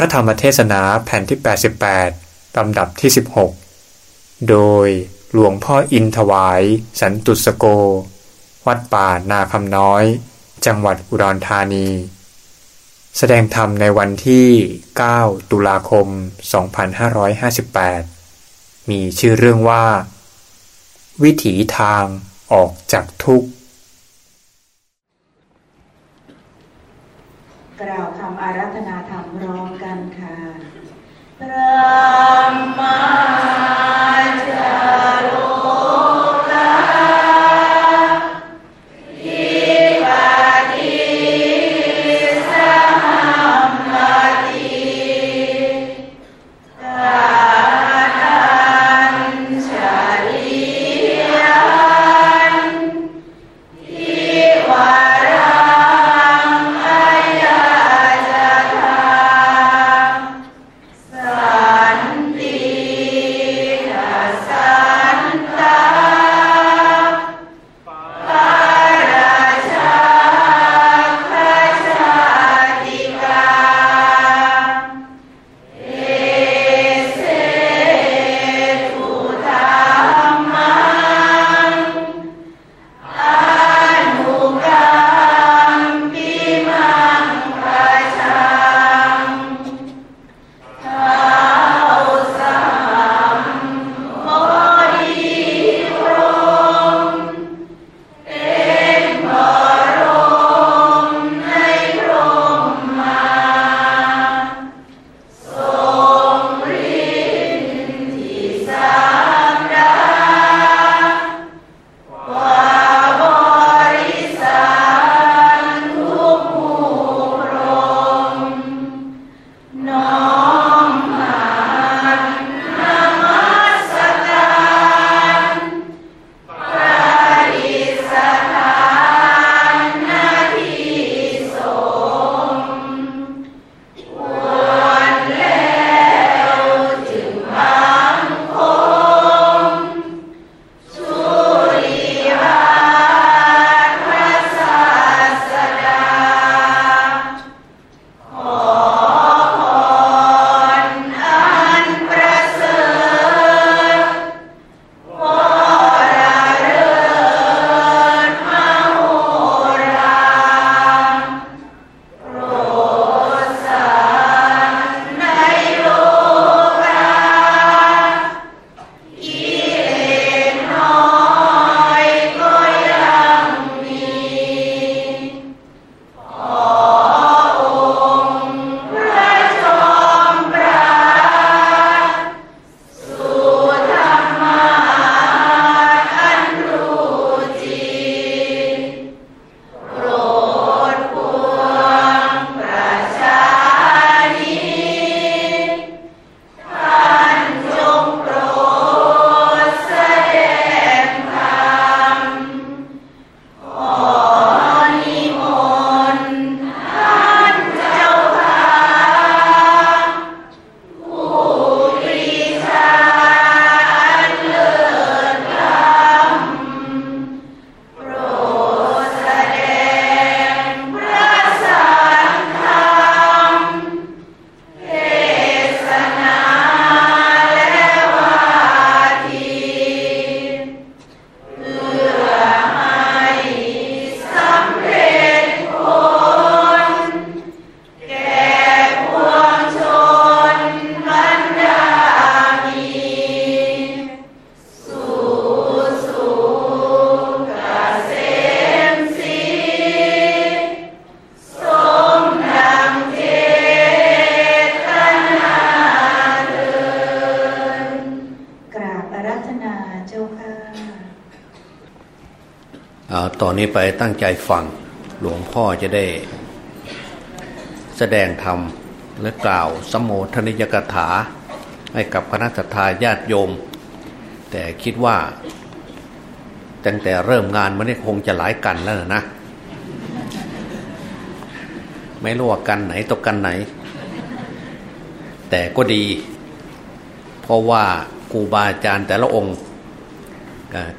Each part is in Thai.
พระธรรมเทศนาแผ่นที่ 88 ลำดับที่ 16 โดยหลวงพ่ออินถวาย สันตุสโก วัดป่านาคำน้อย จังหวัดอุดรธานี แสดงธรรมในวันที่ 9 ตุลาคม 2558 มีชื่อเรื่องว่า วิถีทางออกจากทุกข์ กล่าวคำอารัธนาธรรมร้องกันค่ะ พ น้ นี้ไปตั้งใจฟังหลวงพ่อจะได้ แสดงธรรมและกล่าวสมโภชนิยกถา ให้กับคณะสัตยาญาติโยม แต่คิดว่า ตั้งแต่เริ่มงานมันคงจะหลายกันแล้วนะ ไม่รู้ว่ากันไหนตกกันไหน แต่ก็ดี เพราะว่าครูบาอาจารย์แต่ละองค์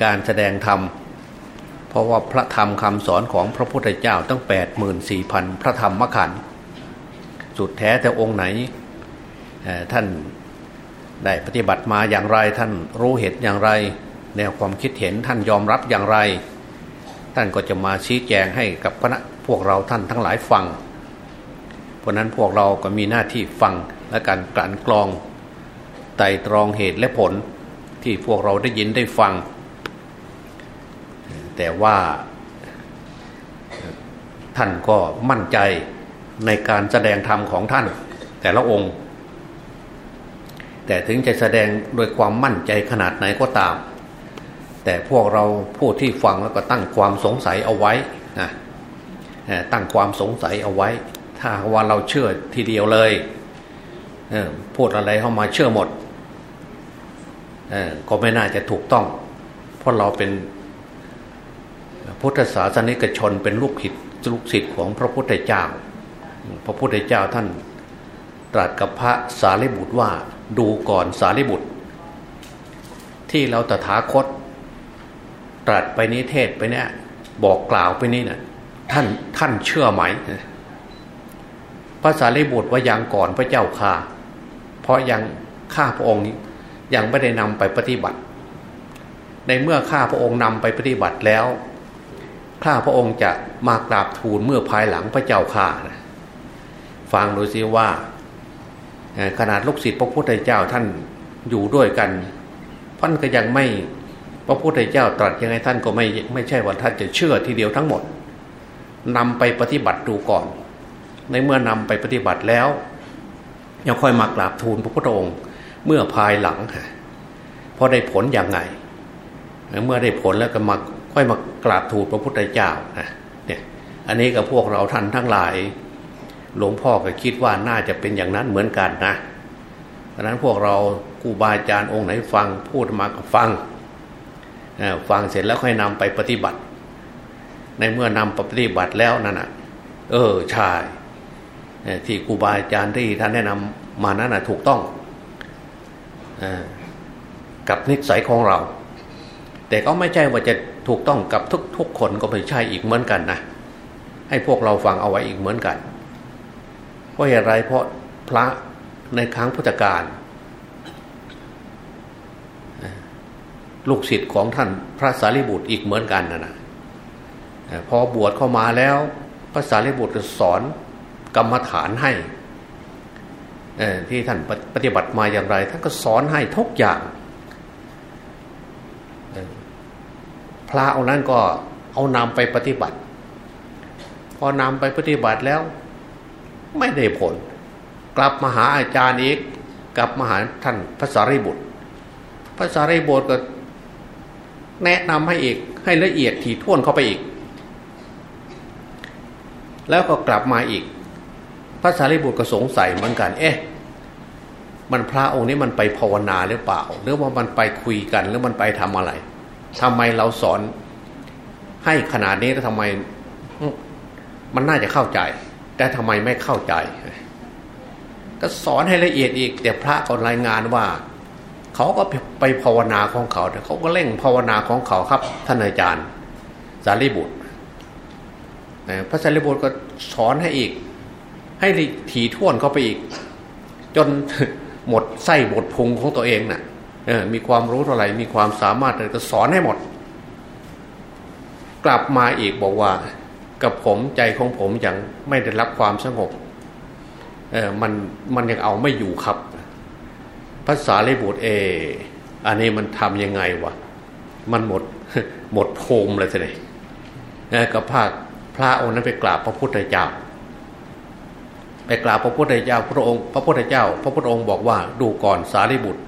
การแสดงธรรม ราะว่าพระธรรมคำสอนของพระพุทธเจ้าตั้งแปดหมื่นสี่พันพระธรรมขันธ์สุดแท้แต่องค์ไหนท่านได้ปฏิบัติมาอย่างไรท่านรู้เหตุอย่างไร แนวความคิดเห็นท่านยอมรับอย่างไร ท่านก็จะมาชี้แจงให้กับคณะพวกเราท่านทั้งหลายฟัง เพราะนั้นพวกเราก็มีหน้าที่ฟังและการกลั่นกรองไต่ตรองเหตุและผลที่พวกเราได้ยินได้ฟัง แต่ว่าท่านก็มั่นใจในการแสดงธรรมของท่าน แต่ละองค์ แต่ถึงจะแสดงโดยความมั่นใจขนาดไหนก็ตาม แต่พวกเราผู้ที่ฟังแล้วก็ตั้งความสงสัยเอาไว้นะตั้งความสงสัยเอาไว้ ถ้าว่าเราเชื่อทีเดียวเลยพูดอะไรเข้ามาเชื่อหมดก็ไม่น่าจะถูกต้อง เพราะเราเป็น พุทธศาสนิกชนเป็นลูกศิษย์ลูกศิษย์ของพระพุทธเจ้า พระพุทธเจ้าท่านตรัสกับพระสารีบุตรว่าดูก่อนสารีบุตร ที่เราตถาคต ตรัสไปนี้เทศไปเนี่ยบอกกล่าวไปนี้นะ่ะท่านท่านเชื่อไหมพระสารีบุตรว่ายังก่อนพระเจ้าค่ะ เพราะยังข้าพระองค์ยังไม่ได้นำไปปฏิบัติ ในเมื่อข้าพระองค์นำไปปฏิบัติแล้ว ข้าพระองค์จะมากราบทูลเมื่อภายหลังพระเจ้าข่าฟังดูสิว่า ขนาดลูกศิษย์พระพุทธเจ้าท่านอยู่ด้วยกันท่านก็ยังไม่พระพุทธเจ้าตรัสยังไงท่านก็ไม่ไม่ใช่ว่าท่านจะเชื่อทีเดียวทั้งหมดนำไปปฏิบัติดูก่อน ในเมื่อนำไปปฏิบัติแล้ว ยังค่อยมากราบทูลพระพุทธองค์เมื่อภายหลังพอได้ผลอย่างไง เมื่อได้ผลแล้วก็มา ค่มากราบทูลพระพุทธเจ้านะเนี่ยอันนี้กับพวกเราท่านทั้งหลาย หลวงพ่อก็คิดว่าน่าจะเป็นอย่างนั้นเหมือนกันนะดังนั้นพวกเราครูบาอาจารย์องค์ไหนฟังพูดมาก็ฟังฟังเสร็จแล้วค่อยนำไปปฏิบัติ ในเมื่อนำปฏิบัติแล้วนั่นน่ะเออใช่ที่ครูบาอาจารย์ที่ท่านแนะนำมานั้นน่ะถูกต้องกับนิสัยของเรา แต่ก็ไม่ใช่ว่าจะถูกต้องกับทุกทุกคนก็ไม่ใช่อีกเหมือนกันนะให้พวกเราฟังเอาไว้อีกเหมือนกัน เพราะอะไรเพราะพระในครั้งพุทธกาลลูกศิษย์ของท่านพระสารีบุตรอีกเหมือนกันนะนะพอบวชเข้ามาแล้วพระสารีบุตรสอนกรรมฐานให้ที่ท่านปฏิบัติมาอย่างไรท่านก็สอนให้ทุกอย่าง พระเอานั้นก็เอานำไปปฏิบัติ พอนำไปปฏิบัติแล้ว ไม่ได้ผล กลับมาหาอาจารย์อีกกลับมาหาท่านพระสารีบุตรพระสารีบุตรก็แนะนำให้อีกให้ละเอียดถี่ถ้วนเข้าไปอีก แล้วก็กลับมาอีก พระสารีบุตรก็สงสัยเหมือนกัน เอ๊ะมันพระองค์นี้มันไปภาวนาหรือเปล่า หรือว่ามันไปคุยกันหรือมันไปทำอะไร ทำไมเราสอน ให้ขนาดนี้แล้วทำไม มันน่าจะเข้าใจ แต่ทำไมไม่เข้าใจ ก็สอนให้ละเอียดอีก แต่พระก็รายงานว่า เขาก็ไปภาวนาของเขาแต่เขาก็เร่งภาวนาของเขาครับท่านอาจารย์สารีบุตรพระสารีบุตรก็สอนให้อีก ให้ถี่ท่วนเข้าไปอีก จนหมดไส้หมดพุงของตัวเองนะ่ะ มีความรู้เท่าไหร่ มีความสามารถอะไรก็สอนให้หมด กลับมาอีกบอกว่า กับผมใจของผมยังไม่ได้รับความสงบเออมันมันยังเอาไม่อยู่ครับภาษาลิบุตรเอ อันนี้มันทำยังไงวะ มันหมดหมดโพมเลยทีเดียวกับภาคพระองค์นั้นไปกราบพระพุทธเจ้า ไปกราบพระพุทธเจ้าพระองค์ พระพุทธเจ้า พระพุทธองค์บอกว่า ดูก่อนสารีบุตร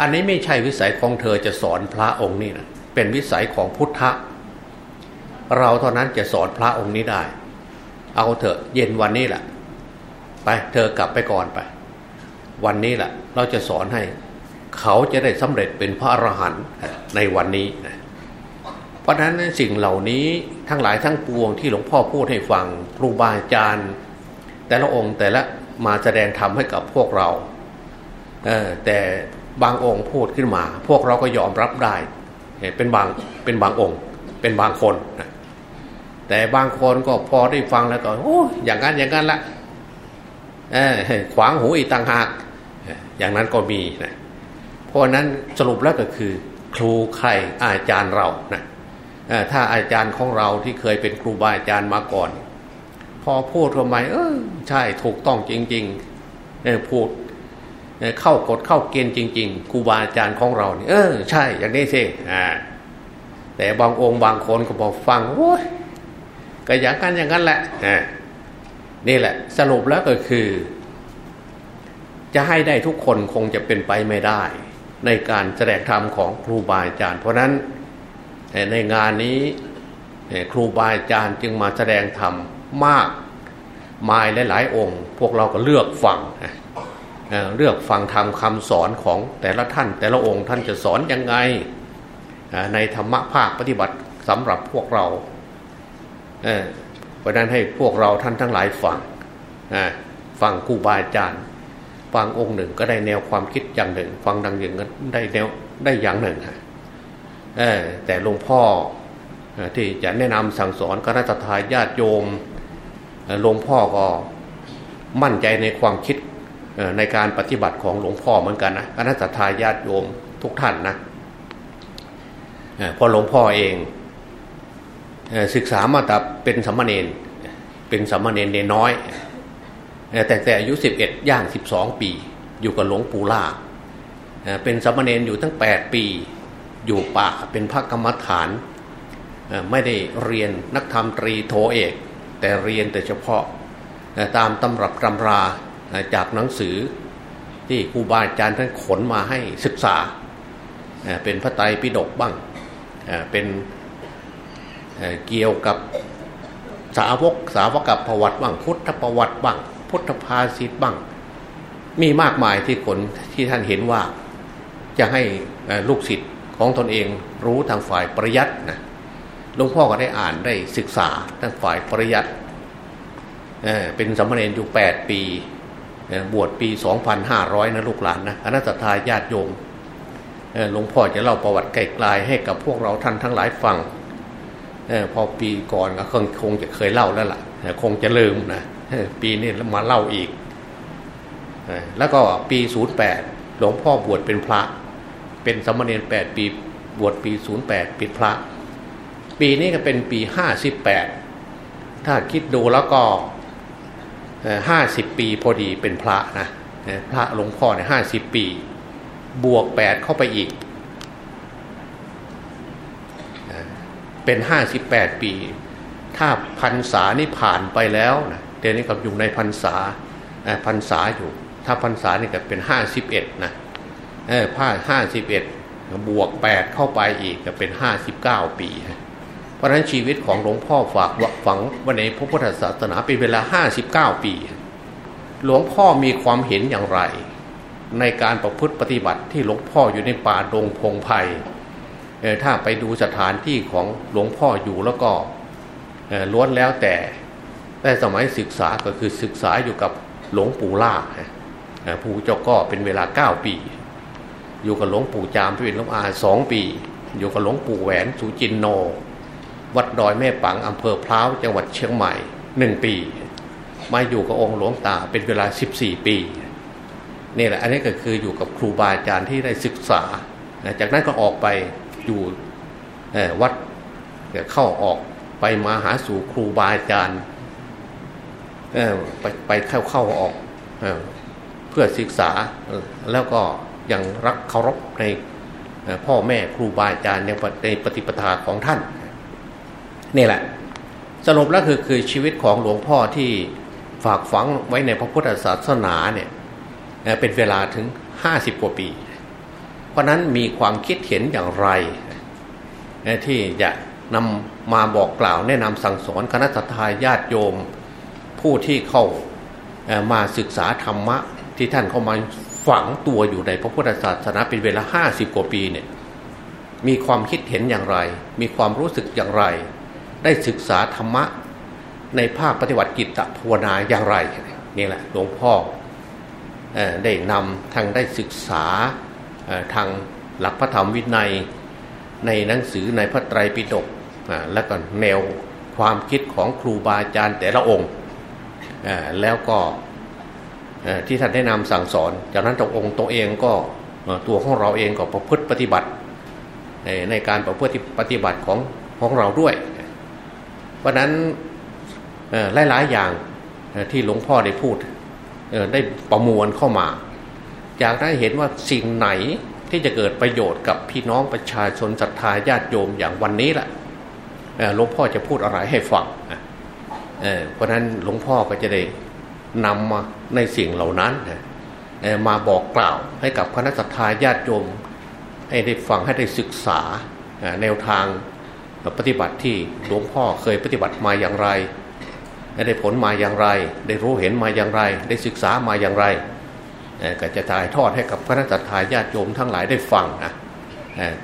อันนี้ไม่ใช่วิสัยของเธอจะสอนพระองค์นี่นะเป็นวิสัยของพุทธะ เราเท่านั้นจะสอนพระองค์นี้ได้ เอาเถอะเย็นวันนี้แหละไปเธอกลับไปก่อนไป วันนี้แหละเราจะสอนให้ เขาจะได้สำเร็จเป็นพระอรหันต์ในวันนี้เพราะฉะนั้นสิ่งเหล่านี้ทั้งหลายทั้งปวงที่หลวงพ่อพูดให้ฟังครูบาอาจารย์ แต่ละองค์แต่ละมาแสดงธรรมให้กับพวกเราแต่ บางองค์พูดขึ้นมา พวกเราก็ยอมรับได้ เป็นบางเป็นบางองค์ เป็นบางคนนะแต่บางคนก็พอได้ฟังแล้วก็โอ้อย่างนั้นอย่างนั้นละขวางหูอีกต่างหาก อย่างนั้นก็มีนะเพราะนั้นสรุปแล้วก็คือ ครูใครอาจารย์เรานะถ้าอาจารย์ของเราที่เคยเป็นครูบาอาจารย์มาก่อน พอพูดทำไมเออใช่ถูกต้องจริงๆพูด เข้ากฎเข้าเกณฑ์จริง ๆครูบาอาจารย์ของเราเนี่ยเออใช่อย่างนี้สิอ่าแต่บางองค์บางคนก็บอกฟังโอ้ยก็อย่างกันอย่างนั้นแหละนี่แหละ สรุปแล้วก็คือ จะให้ได้ทุกคนคงจะเป็นไปไม่ได้ ในการแสดงธรรมของครูบาอาจารย์ เพราะนั้นในงานนี้ครูบาอาจารย์จึงมาแสดงธรรมมากมายหลายๆองค์ พวกเราก็เลือกฟัง เลือกฟังธรรมคำสอนของแต่ละท่าน แต่ละองค์ท่านจะสอนยังไงในธรรมะภาคปฏิบัติสำหรับพวกเราเพราะนั้นให้พวกเราท่านทั้งหลายฟังฟังครูบาอาจารย์ฟังองค์หนึ่งก็ได้แนวความคิดอย่างหนึ่ง ฟังดังอย่างนั้นได้แนวได้อย่างหนึ่งแต่หลวงพ่อที่จะแนะนำสั่งสอนคณะทาญาติโยมหลวงพ่อก็มั่นใจในความคิด ในการปฏิบัติของหลวงพ่อเหมือนกันนะคณะทาญาติโยมทุกท่านนะพอหลวงพ่อเองศึกษามาแต่เป็นสัมมาเนนเป็นสัมมาเนนเนน้อย แต่แต่อายุสิบเอ็ดย่างสิบสองปี อยู่กับหลวงปู่ล่าเป็นสัมมาเนนอยู่ตั้งแปดปี อยู่ป่าเป็นพระกรรมฐาน ไม่ได้เรียนนักธรรมตรีโทเอก แต่เรียนแต่เฉพาะตามตำรับตำรา จากหนังสือที่ครูบาอาจารย์ท่านขนมาให้ศึกษา เป็นพระไตรปิฎกบ้างเป็นเกี่ยวกับสาวกสาวกับประวัติบ้างพุทธประวัติบ้างพุทธภาษิตบ้าง มีมากมายที่คนที่ท่านเห็นว่าจะให้ลูกศิษย์ของตนเองรู้ทางฝ่ายปริยัตินะหลวงพ่อก็ได้อ่านได้ศึกษาทางฝ่ายปริยัติเป็นสมณเณรอยู่ 8 ปี บวชปี 2,500 นะลูกหลานนะอนัตตาญาติโยมหลวงพ่อจะเล่าประวัติไกลๆให้กับพวกเราท่านทั้งหลายฟังอพอปีก่อนก็คงจะเคยเล่าแล้วล่ะ คงจะลืมนะปีนี้มาเล่าอีก แล้วก็ปีศูนย์แปดหลวงพ่อบวชเป็นพระ เป็นสมณีแปดปีบวชปีศูนย์แปดปิดพระ ปีนี้ก็เป็นปีห้าสิบแปดถ้าคิดดูแล้วก็ห้าสิบ ปีพอดีเป็นพระนะพระหลวงพ่อเนี่ยห้าสิบปี บวกแปดเข้าไปอีก เป็นห้าสิบแปดปี ถ้าพรรษานี่ผ่านไปแล้วนะเดี๋ยวนี้กับอยู่ในพรรษาพรรษาอยู่ ถ้าพรรษานี่ก็เป็นห้าสิบเอ็ดนะผ้าห้าสิบเอ็ดบวกแปดเข้าไปอีกก็เป็นห้าสิบเก้าปี เพราะฉะนั้นชีวิตของหลวงพ่อฝากฝังวันในพระพุทธศาสนาเป็นเวลาห้าสิบเก้าปี หลวงพ่อมีความเห็นอย่างไร ในการประพฤติปฏิบัติที่หลวงพ่ออยู่ในป่าดงพงไพ่ถ้าไปดูสถานที่ของหลวงพ่ออยู่แล้วก็ล้วนแล้วแต่แต่สมัยศึกษาก็คือศึกษาอยู่กับหลวงปู่ล่าผู้เจ้าก็เป็นเวลาเก้าปี อยู่กับหลวงปู่จามเป็นหลวงอาสองปี อยู่กับหลวงปู่แหวนสุจินโน วัดดอยแม่ปังอำเภอพร้าวจังหวัดเชียงใหม่หนึ่งปี มาอยู่กับองค์หลวงตาเป็นเวลา 14 ปีนี่แหละอันนี้ก็คืออยู่กับครูบาอาจารย์ที่ได้ศึกษา จากนั้นก็ออกไปอยู่วัดเข้าออกไปมาหาสู่ครูบาอาจารย์ไปไปเข้าเข้าออกเเพื่อศึกษาแล้วก็ยังรักเคารพในพ่อแม่ครูบาอาจารย์ในปฏิปทาของท่านนี่แหละ สรุปแล้วคือคือชีวิตของหลวงพ่อที่ ฝากฝังไว้ในพระพุทธศาสนาเนี่ยเป็นเวลาถึงห้าสิบกว่าปี เพราะนั้นมีความคิดเห็นอย่างไร ที่จะนำมาบอกกล่าวแนะนำสั่งสอนคณะทาญาติโยม ผู้ที่เข้ามาศึกษาธรรมะ ที่ท่านเข้ามาฝังตัวอยู่ในพระพุทธศาสนาเป็นเวลาห้าสิบกว่าปีเนี่ยมีความคิดเห็นอย่างไร มีความรู้สึกอย่างไร ได้ศึกษาธรรมะ ในภาคปฏิบัติกิจภาวนาอย่างไรนี่แหละหลวงพ่อได้นำทางได้ศึกษาทางหลักพระธรรมวินัย ในหนังสือในพระไตรปิฎกและก็แนวความคิดของครูบาอาจารย์แต่ละองค์แล้วก็ที่ท่านได้นำสั่งสอน จากนั้นตัวองค์ตัวเองก็ตัวของเราเองก็ประพฤติปฏิบัติ ในการประพฤติปฏิบัติของของเราด้วย เพราะนั้น หลายๆอย่างที่หลวงพ่อได้พูดได้ประมวลเข้ามาจากนั้เห็นว่าสิ่งไหนที่จะเกิดประโยชน์กับพี่น้องประชาชนศรัทธาญาติโยมอย่างวันนี้แหละหลวงพ่อจะพูดอะไรให้ฟังเพราะนั้นหลวงพ่อก็จะได้นำมาในสิ่งเหล่านั้นมาบอกกล่าวให้กับคณะสัตยาญาติโยมให้ได้ฟังให้ได้ศึกษาแนวทางปฏิบัติที่หลวงพ่อเคยปฏิบัติมาอย่างไร ได้ผลมาอย่างไร ได้รู้เห็นมาอย่างไร ได้ศึกษามาอย่างไรก็จะถ่ายทอดให้กับคณะสัตยายญาติโยมทั้งหลายได้ฟังนะ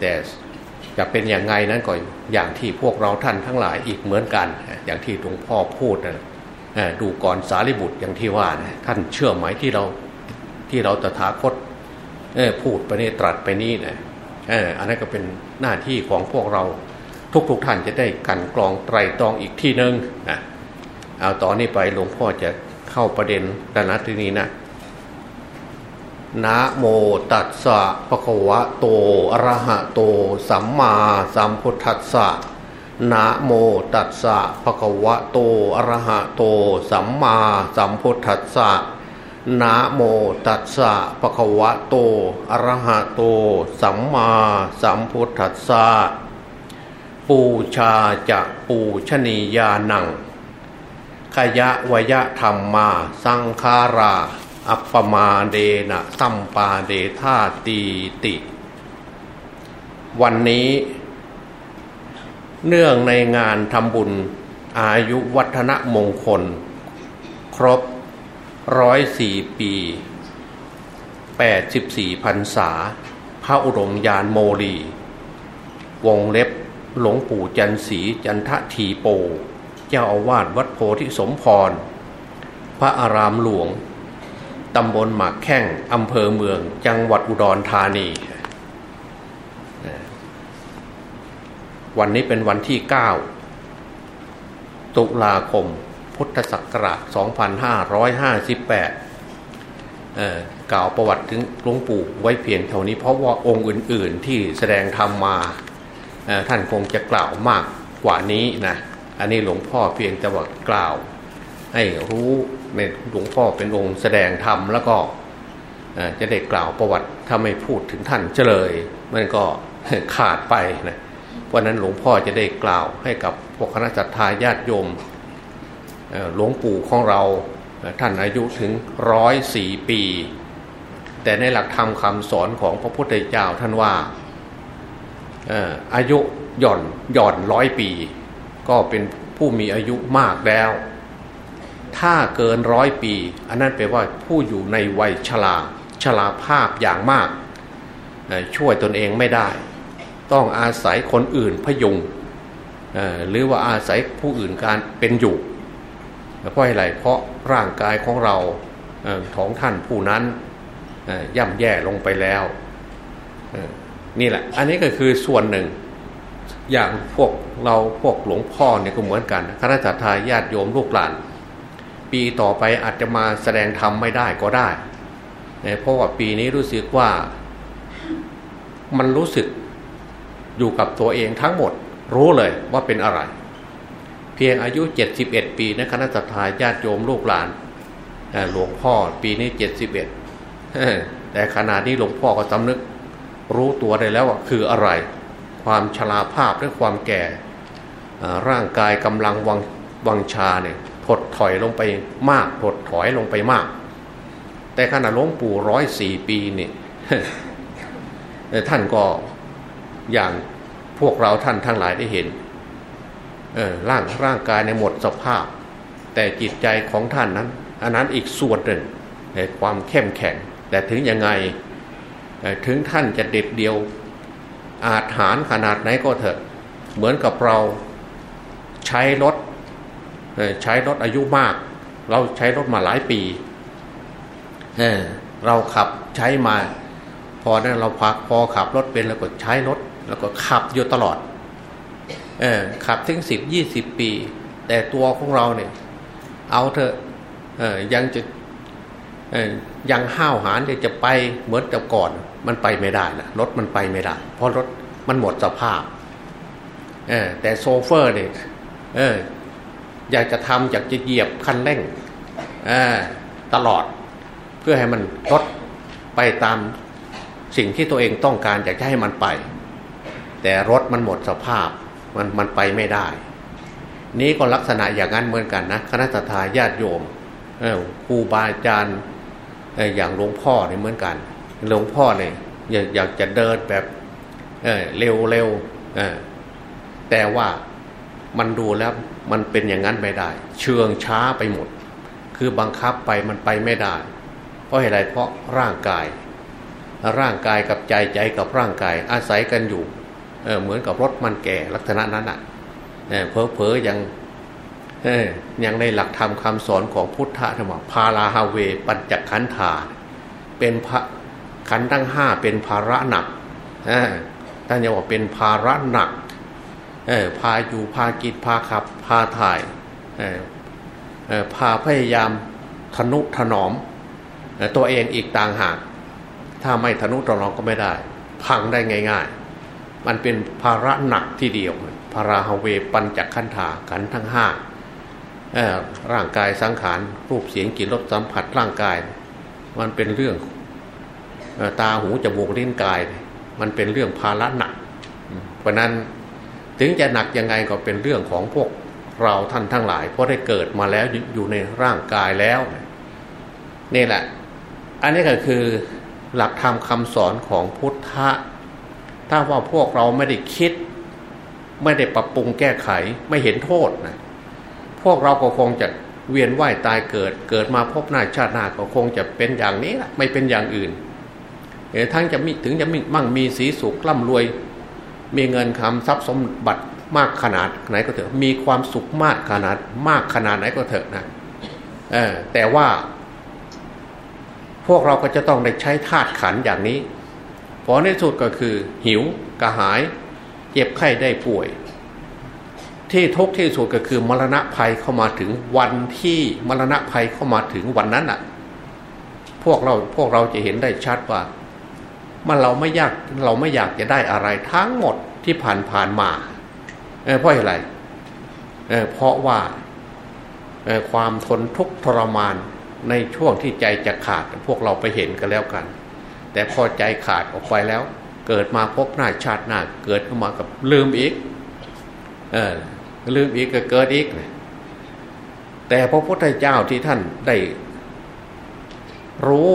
แต่จะเป็นอย่างไงนั้นก็อย่างที่พวกเราท่านทั้งหลายอีกเหมือนกัน อย่างที่หลวงพ่อพูดนะดูก่อนสารีบุตรอย่างที่ว่านะท่านเชื่อไหมที่เราที่เราตถาคตพูดไปนี่ตรัสไปนี้นะอันนั้นก็เป็นหน้าที่ของพวกเราทุกๆทท่านจะได้กันกรองไตรตรองอีกที่หนึ่งนะ เอาตอนนี้ไปหลวงพ่อจะเข้าประเด็นด้านที่นี้นะนะโมตัสสะปะคะวะโตอะระหะโต สัมมาสัมพุทธัสสะนะโมตัสสะภะคะวะโตอะระหะโต สัมมาสัมพุทธัสสะนะโมตัสสะภะคะวะโตอะระหะโต สัมมาสัมพุทธัสสะปูชาจะปูชนียานัง ขยะวยะธรรมมา สังคารา อัปปมาเดนะสัมปาเดธาตีติ วันนี้ เนื่องในงานทำบุญอายุวัฒนมงคล ครบร้อยสี่ปีแปดสิบสี่พรรษา พระอุรมยานโมลี วงเล็บหลวงปู่จันสีจันททีโป เจ้าอาวาสวัดโพธิสมพร พระอารามหลวงตำบลหมากแข้งอำเภอเมือง จังหวัดอุดรธานี วันนี้เป็นวันที่ 9 ตุลาคม พุทธศักราช 2558 กล่าวประวัติถึงหลวงปู่ไว้เพียงเท่านี้เพราะว่าองค์อื่น ๆ ที่แสดงธรรมมา ท่านคงจะกล่าวมากกว่านี้นะ อันนี้หลวงพ่อเพียงแต่ว่ากล่าว ให้รู้ในหลวงพ่อเป็นองค์แสดงธรรมแล้วก็จะได้กล่าวประวัติถ้าไม่พูดถึงท่านเฉลย มันก็ขาดไปนะพราะนั้นหลวงพ่อจะได้กล่าวให้กับพวกคณะจัตตาญาติโยมหลวงปู่ของเราท่านอายุถึงร้อยสี่ปี แต่ในหลักธรรมคำสอนของพระพุทธเจ้าท่านว่าอายุหย่อนหย่อนร้อยปี ก็เป็นผู้มีอายุมากแล้ว ถ้าเกินร้อยปี อันนั้นแปลว่าผู้อยู่ในวัยชราชราภาพอย่างมาก ช่วยตนเองไม่ได้ ต้องอาศัยคนอื่นพยุงหรือว่าอาศัยผู้อื่นการเป็นอยู่เพราะอะไรเพราะร่างกายของเราของท่านผู้นั้นย่ำแย่ลงไปแล้วนี่แหละ อันนี้ก็คือส่วนหนึ่ง อย่างพวกเราพวกหลวงพ่อเนี่ยก็เหมือนกันคณะสัตยาญาติโยมลูกหลาน ปีต่อไปอาจจะมาแสดงธรรมไม่ได้ก็ได้เพราะว่าปีนี้รู้สึกว่ามันรู้สึกอยู่กับตัวเองทั้งหมด รู้เลยว่าเป็นอะไร เพียงอายุ 71 ปีนะคณะสัตยาญาติโยมลูกหลานหลวงพ่อปีนี้ 71แต่ขณะนี้หลวงพ่อก็สำนึกรู้ตัวได้แล้วว่าคืออะไร ความชราภาพและความแก่ร่างกายกำลังวังวังชาเนี่ยถดถอยลงไปมากถดถอยลงไปมาก แต่ขณะหลวงปู่ร้อยสี่ปีเนี่ยท่านก็อย่างพวกเราท่านทั้งหลายได้เห็นร่างร่างกายในหมดสภาพ แต่จิตใจของท่านนั้น อันนั้นอีกส่วนหนึ่งในความเข้มแข็ง แต่ถึงยังไงถึงท่านจะเด็ดเดียว อาจหารขนาดไหนก็เถอะ เหมือนกับเราใช้รถใช้รถอายุมาก เราใช้รถมาหลายปีเเราขับใช้มา พอนั้นเราพักพอขับรถเป็นแล้วก็ใช้รถ แล้วก็ขับอยู่ตลอดเออขับถึงสิบยี่สิบปี แต่ตัวของเราเนี่ย เอาเถอะเออยังจะยังห้าวหาญจะไปเหมือนแต่ก่อน มันไปไม่ได้นะรถมันไปไม่ได้ เพราะรถมันหมดสภาพแต่โซเฟอร์เนี่ยอยากจะทำอยากจะเหยียบคันเร่งตลอด เพื่อให้มันรถไปตามสิ่งที่ตัวเองต้องการอยากจะให้มันไป แต่รถมันหมดสภาพมันมันไปไม่ได้ นี้ก็ลักษณะอย่างนั้นเหมือนกันนะคณะทาญาติโยมครูบาอาจารย์อย่างหลวงพ่อเนี่ยเหมือนกัน หลวงพ่อเนี่ยอยากจะเดินแบบเร็วเร็วแต่ว่ามันดูแล้วมันเป็นอย่างนั้นไม่ได้ เชื่องช้าไปหมด คือบังคับไปมันไปไม่ได้ เพราะอะไรเพราะร่างกาย ร่างกายกับใจใจกับร่างกายอาศัยกันอยู่เเหมือนกับรถมันแก่ลักษณะนั้นอะเพอเพอยังยังในหลักธรรมคาสอนของพุทธธรรมพาลาฮาเว ปัญจขันธาเป็นพระ ขันทั้งห้าเป็นภาระหนักท่านจะบอกเป็นภาระหนักพาอยู่พากินพาขับ พาถ่ายพาพยายามทนุถนอม ตัวเองอีกต่างหากถ้าไม่ทนุถนอมก็ไม่ได้ พังได้ง่าย ๆ มันเป็นภาระหนักที่เดียวพาราฮเวปัญจขันธาขันทั้งห้าร่างกายสังขารรูปเสียงกลิ่นรสสัมผัสร่างกาย มันเป็นเรื่อง ตาหูจมูกลิ้นกาย มันเป็นเรื่องภาระหนัก เพราะนั้นถึงจะหนักยังไงก็เป็นเรื่องของพวกเราท่านทั้งหลาย เพราะได้เกิดมาแล้วอยู่ในร่างกายแล้ว นี่แหละ อันนี้ก็คือหลักธรรมคำสอนของพุทธะ ถ้าว่าพวกเราไม่ได้คิด ไม่ได้ปรับปรุงแก้ไขไม่เห็นโทษนะพวกเราก็คงจะเวียนว่ายตายเกิด เกิดมาพบหน้าชาติหน้าก็คงจะเป็นอย่างนี้แหละไม่เป็นอย่างอื่น ทั้งจะมีถึงจะมีมั่งมีสีสุขร่ำรวย มีเงินคำทรัพย์สมบัติมากขนาดไหนก็เถอะ มีความสุขมากขนาดมากขนาดไหนก็เถอะนะเออแต่ว่า พวกเราก็จะต้องได้ใช้ธาตุขันอย่างนี้พอในสุดก็คือ หิวกระหาย เจ็บไข้ได้ป่วย ที่ทุกที่สุดก็คือ มรณะภัยเข้ามาถึงวันที่มรณะภัยเข้ามาถึงวันนั้นอะ พวกเราพวกเราจะเห็นได้ชัดว่า มันเราไม่อยากเราไม่อยากจะได้อะไรทั้งหมดที่ผ่านผ่านมาเเพราะอะไรเเพราะว่าความทนทุกข์ทรมานในช่วงที่ใจจะขาดพวกเราไปเห็นกันแล้วกัน แต่พอใจขาดออกไปแล้ว เกิดมาพบหน้าชาติหน้าเกิดขึ้นมากับลืมอีกเออลืมอีกก็เกิดอีก แต่พระพุทธเจ้าที่ท่านได้รู้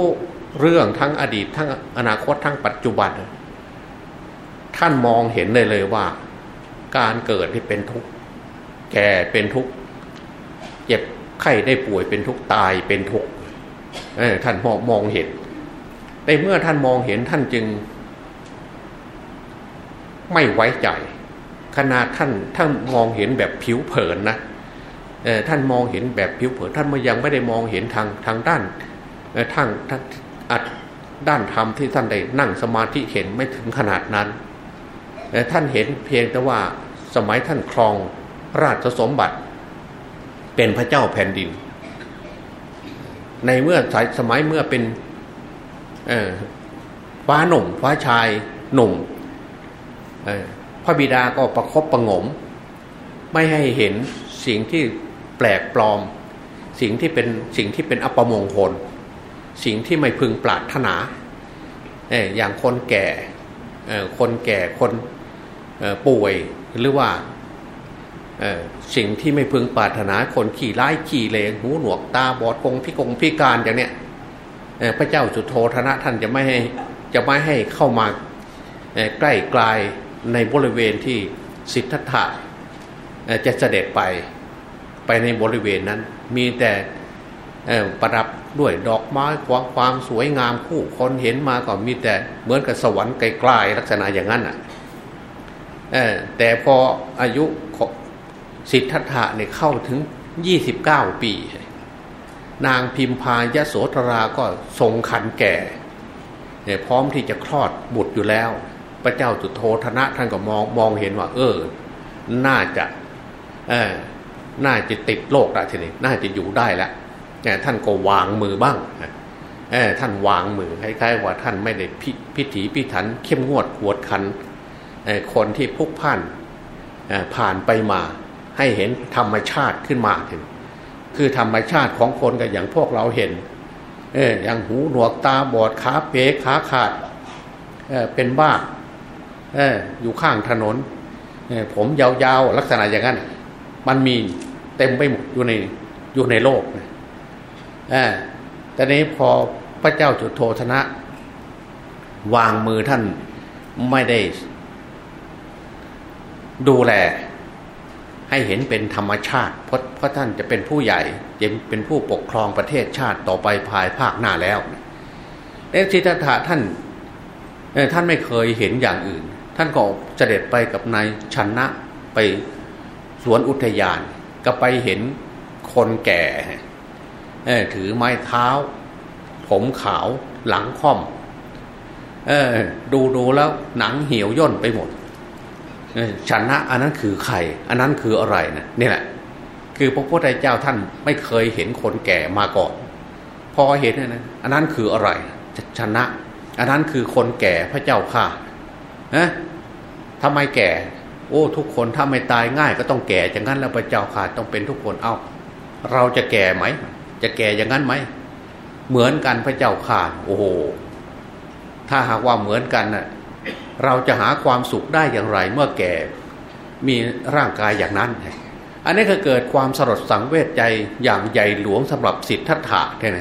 เรื่องทั้งอดีตทั้งอนาคตทั้งปัจจุบัน ท่านมองเห็นเลยเลยว่า การเกิดที่เป็นทุกข์แก่เป็นทุกข์เจ็บไข้ได้ป่วยเป็นทุกข์ตายเป็นทุกข์ท่านมองมองเห็นในเมื่อท่านมองเห็นท่านจึง ไม่ไว้ใจขนาดท่านท่านมองเห็นแบบผิวเผินนะท่านมองเห็นแบบผิวเผินท่านมันยังไม่ได้มองเห็นทางทางด้านทางทาง อัดด้านธรรมที่ท่านได้นั่งสมาธิเห็นไม่ถึงขนาดนั้นแต่ท่านเห็นเพียงแต่ว่าสมัยท่านครองราชสมบัติ เป็นพระเจ้าแผ่นดิน ในเมื่อสมัยเมื่อเป็นฟ้าหนุ่มฟ้าชายหนุ่มพระบิดาก็ประครบประงม ไม่ให้เห็นสิ่งที่แปลกปลอม สิ่งที่เป็นสิ่งที่เป็นอัปมงคล สิ่งที่ไม่พึงปรารถนาอย่างคนแก่คนแก่คนป่วยหรือว่าสิ่งที่ไม่พึงปรารถนาคนขี่ร้ายขี่เลงหูหนวกตาบอดคงพิกงพิการอย่างเนี้ยพระเจ้าจุโธธนะท่านจะไม่ให้จะไม่ให้เข้ามาใกล้ไกลในบริเวณที่สิทธัตถะจะเสด็จไปไปในบริเวณนั้นมีแต่ ประดับด้วยดอกไม้ความความสวยงามคู่คนเห็นมาก็มีแต่เหมือนกับสวรรค์ไกลๆลักษณะอย่างนั้นอะแต่พออายุสิทธัตถะเนี่ยเข้าถึง 29 ปี นางพิมพายโสธราก็ทรงขันแก่พร้อมที่จะคลอดบุตรอยู่แล้ว พระเจ้าจุโธธนะท่านก็มองมองเห็นว่า เออ น่าจะเออน่าจะติดโลกละทีนี้น่าจะอยู่ได้แล้ว ท่านก็วางมือบ้างท่านวางมือคล้ายๆว่าท่านไม่ได้พพิถีพิถันเข้มงวดขวดขันคนที่พุกพ่านผ่านไปมา ให้เห็นธรรมชาติขึ้นมาถึงคือธรรมชาติของคนก็อย่างพวกเราเห็นเอออย่างหูหนวกตาบอดขาเป๋ขาขาดเออเป็นบ้าเอออยู่ข้างถนนเออผมยาวๆลักษณะอย่างนั้น มันมีเต็มไปหมดอยู่ในอยู่ในโลกเออแต่นี้พอพระเจ้าจุโทธนะ วางมือท่านไม่ได้ ดูแล ให้เห็นเป็นธรรมชาติ เพราะเพราะท่านจะเป็นผู้ใหญ่จะเป็นผู้ปกครองประเทศชาติต่อไปภายภาคหน้าแล้วเอสิทธะท่านท่านไม่เคยเห็นอย่างอื่น ท่านก็เสด็จไปกับนายชนะไปสวนอุทยาน ก็ไปเห็นคนแก่ ถือไม้เท้า ผมขาวหลังค่อมดูดูแล้วหนังเหี่ยวย่นไปหมดชนะอันนั้นคือใคร อันนั้นคืออะไรนะนี่แหละ คือพระพุทธเจ้าท่านไม่เคยเห็นคนแก่มาก่อน พอเห็นนะอันนั้นคืออะไรชนะ อันนั้นคือคนแก่พระเจ้าค่ะนะทำไมแก่ โอ้ ทุกคนถ้าไม่ตายง่ายก็ต้องแก่อย่างนั้นแล้วพระเจ้าค่ะต้องเป็นทุกคนเอ้า เราจะแก่ไหม จะแก่อย่างนั้นไหม เหมือนกันพระเจ้าค่ะโอ้โห ถ้าหากว่าเหมือนกันน่ะเราจะหาความสุขได้อย่างไรเมื่อแก่มีร่างกายอย่างนั้น อันนี้ก็เกิดความสลดสังเวชใจอย่างใหญ่หลวงสำหรับสิทธัตถะใช่ไหม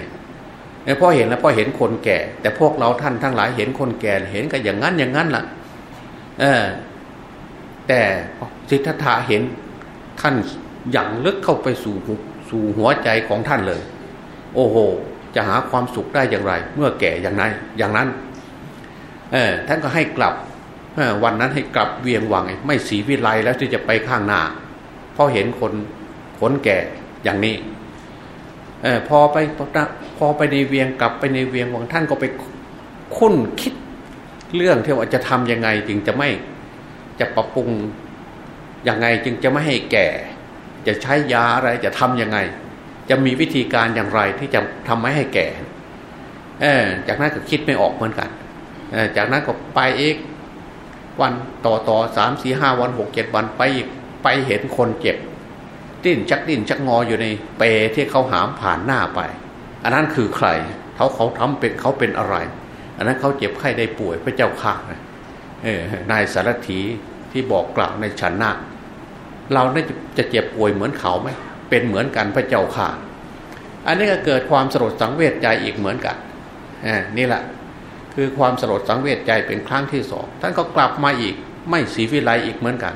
พ่อเห็นแล้วพ่อเห็นคนแก่ แต่พวกเราท่านทั้งหลายเห็นคนแก่เห็นก็อย่างนั้นอย่างนั้นล่ะ เออ แต่สิทธัตถะเห็นท่านอย่างลึกเข้าไปสู่ สู่หัวใจของท่านเลย โอ้โห จะหาความสุขได้อย่างไร เมื่อแก่อย่างนั้นอย่างนั้น เออท่านก็ให้กลับวันนั้นให้กลับเวียงวังไม่สีวิไลแล้วที่จะไปข้างหน้าเพราะเห็นคนคนแก่อย่างนี้อพอไปพอไปในเวียงกลับไปในเวียงวังท่านก็ไปคุ้นคิดเรื่องที่ว่าจะทํำยังไงจึงจะไม่จะปรับปรุงยังไงจึงจะไม่ให้แก่ จะใช้ยาอะไรจะทํำยังไง จะมีวิธีการอย่างไรที่จะทำไม่ให้แก่ เออจากนั้นก็คิดไม่ออกเหมือนกันจากนั้นก็ไปอีกวันต่อต่อสามสี่ห้าวันหกเจ็ดวันไปอีกไปเห็นคนเจ็บ ดิ้นชักดิ้นชักงออยู่ในเปที่เขาหามผ่านหน้าไป อันนั้นคือใครเขาเขาทำเป็นเขาเป็นอะไร อันนั้นเขาเจ็บไข้ได้ป่วยพระเจ้าข่าเออนายสารถีที่บอกกล่าวในฉันนา เราได้จะเจ็บป่วยเหมือนเขาไหมเป็นเหมือนกันพระเจ้าข่าอันนี้ก็เกิดความสลดสังเวชใจอีกเหมือนกันนี่แหละ คือความสลดสังเวชใจเป็นครั้งที่สองท่านก็กลับมาอีกไม่สีวิไลอีกเหมือนกัน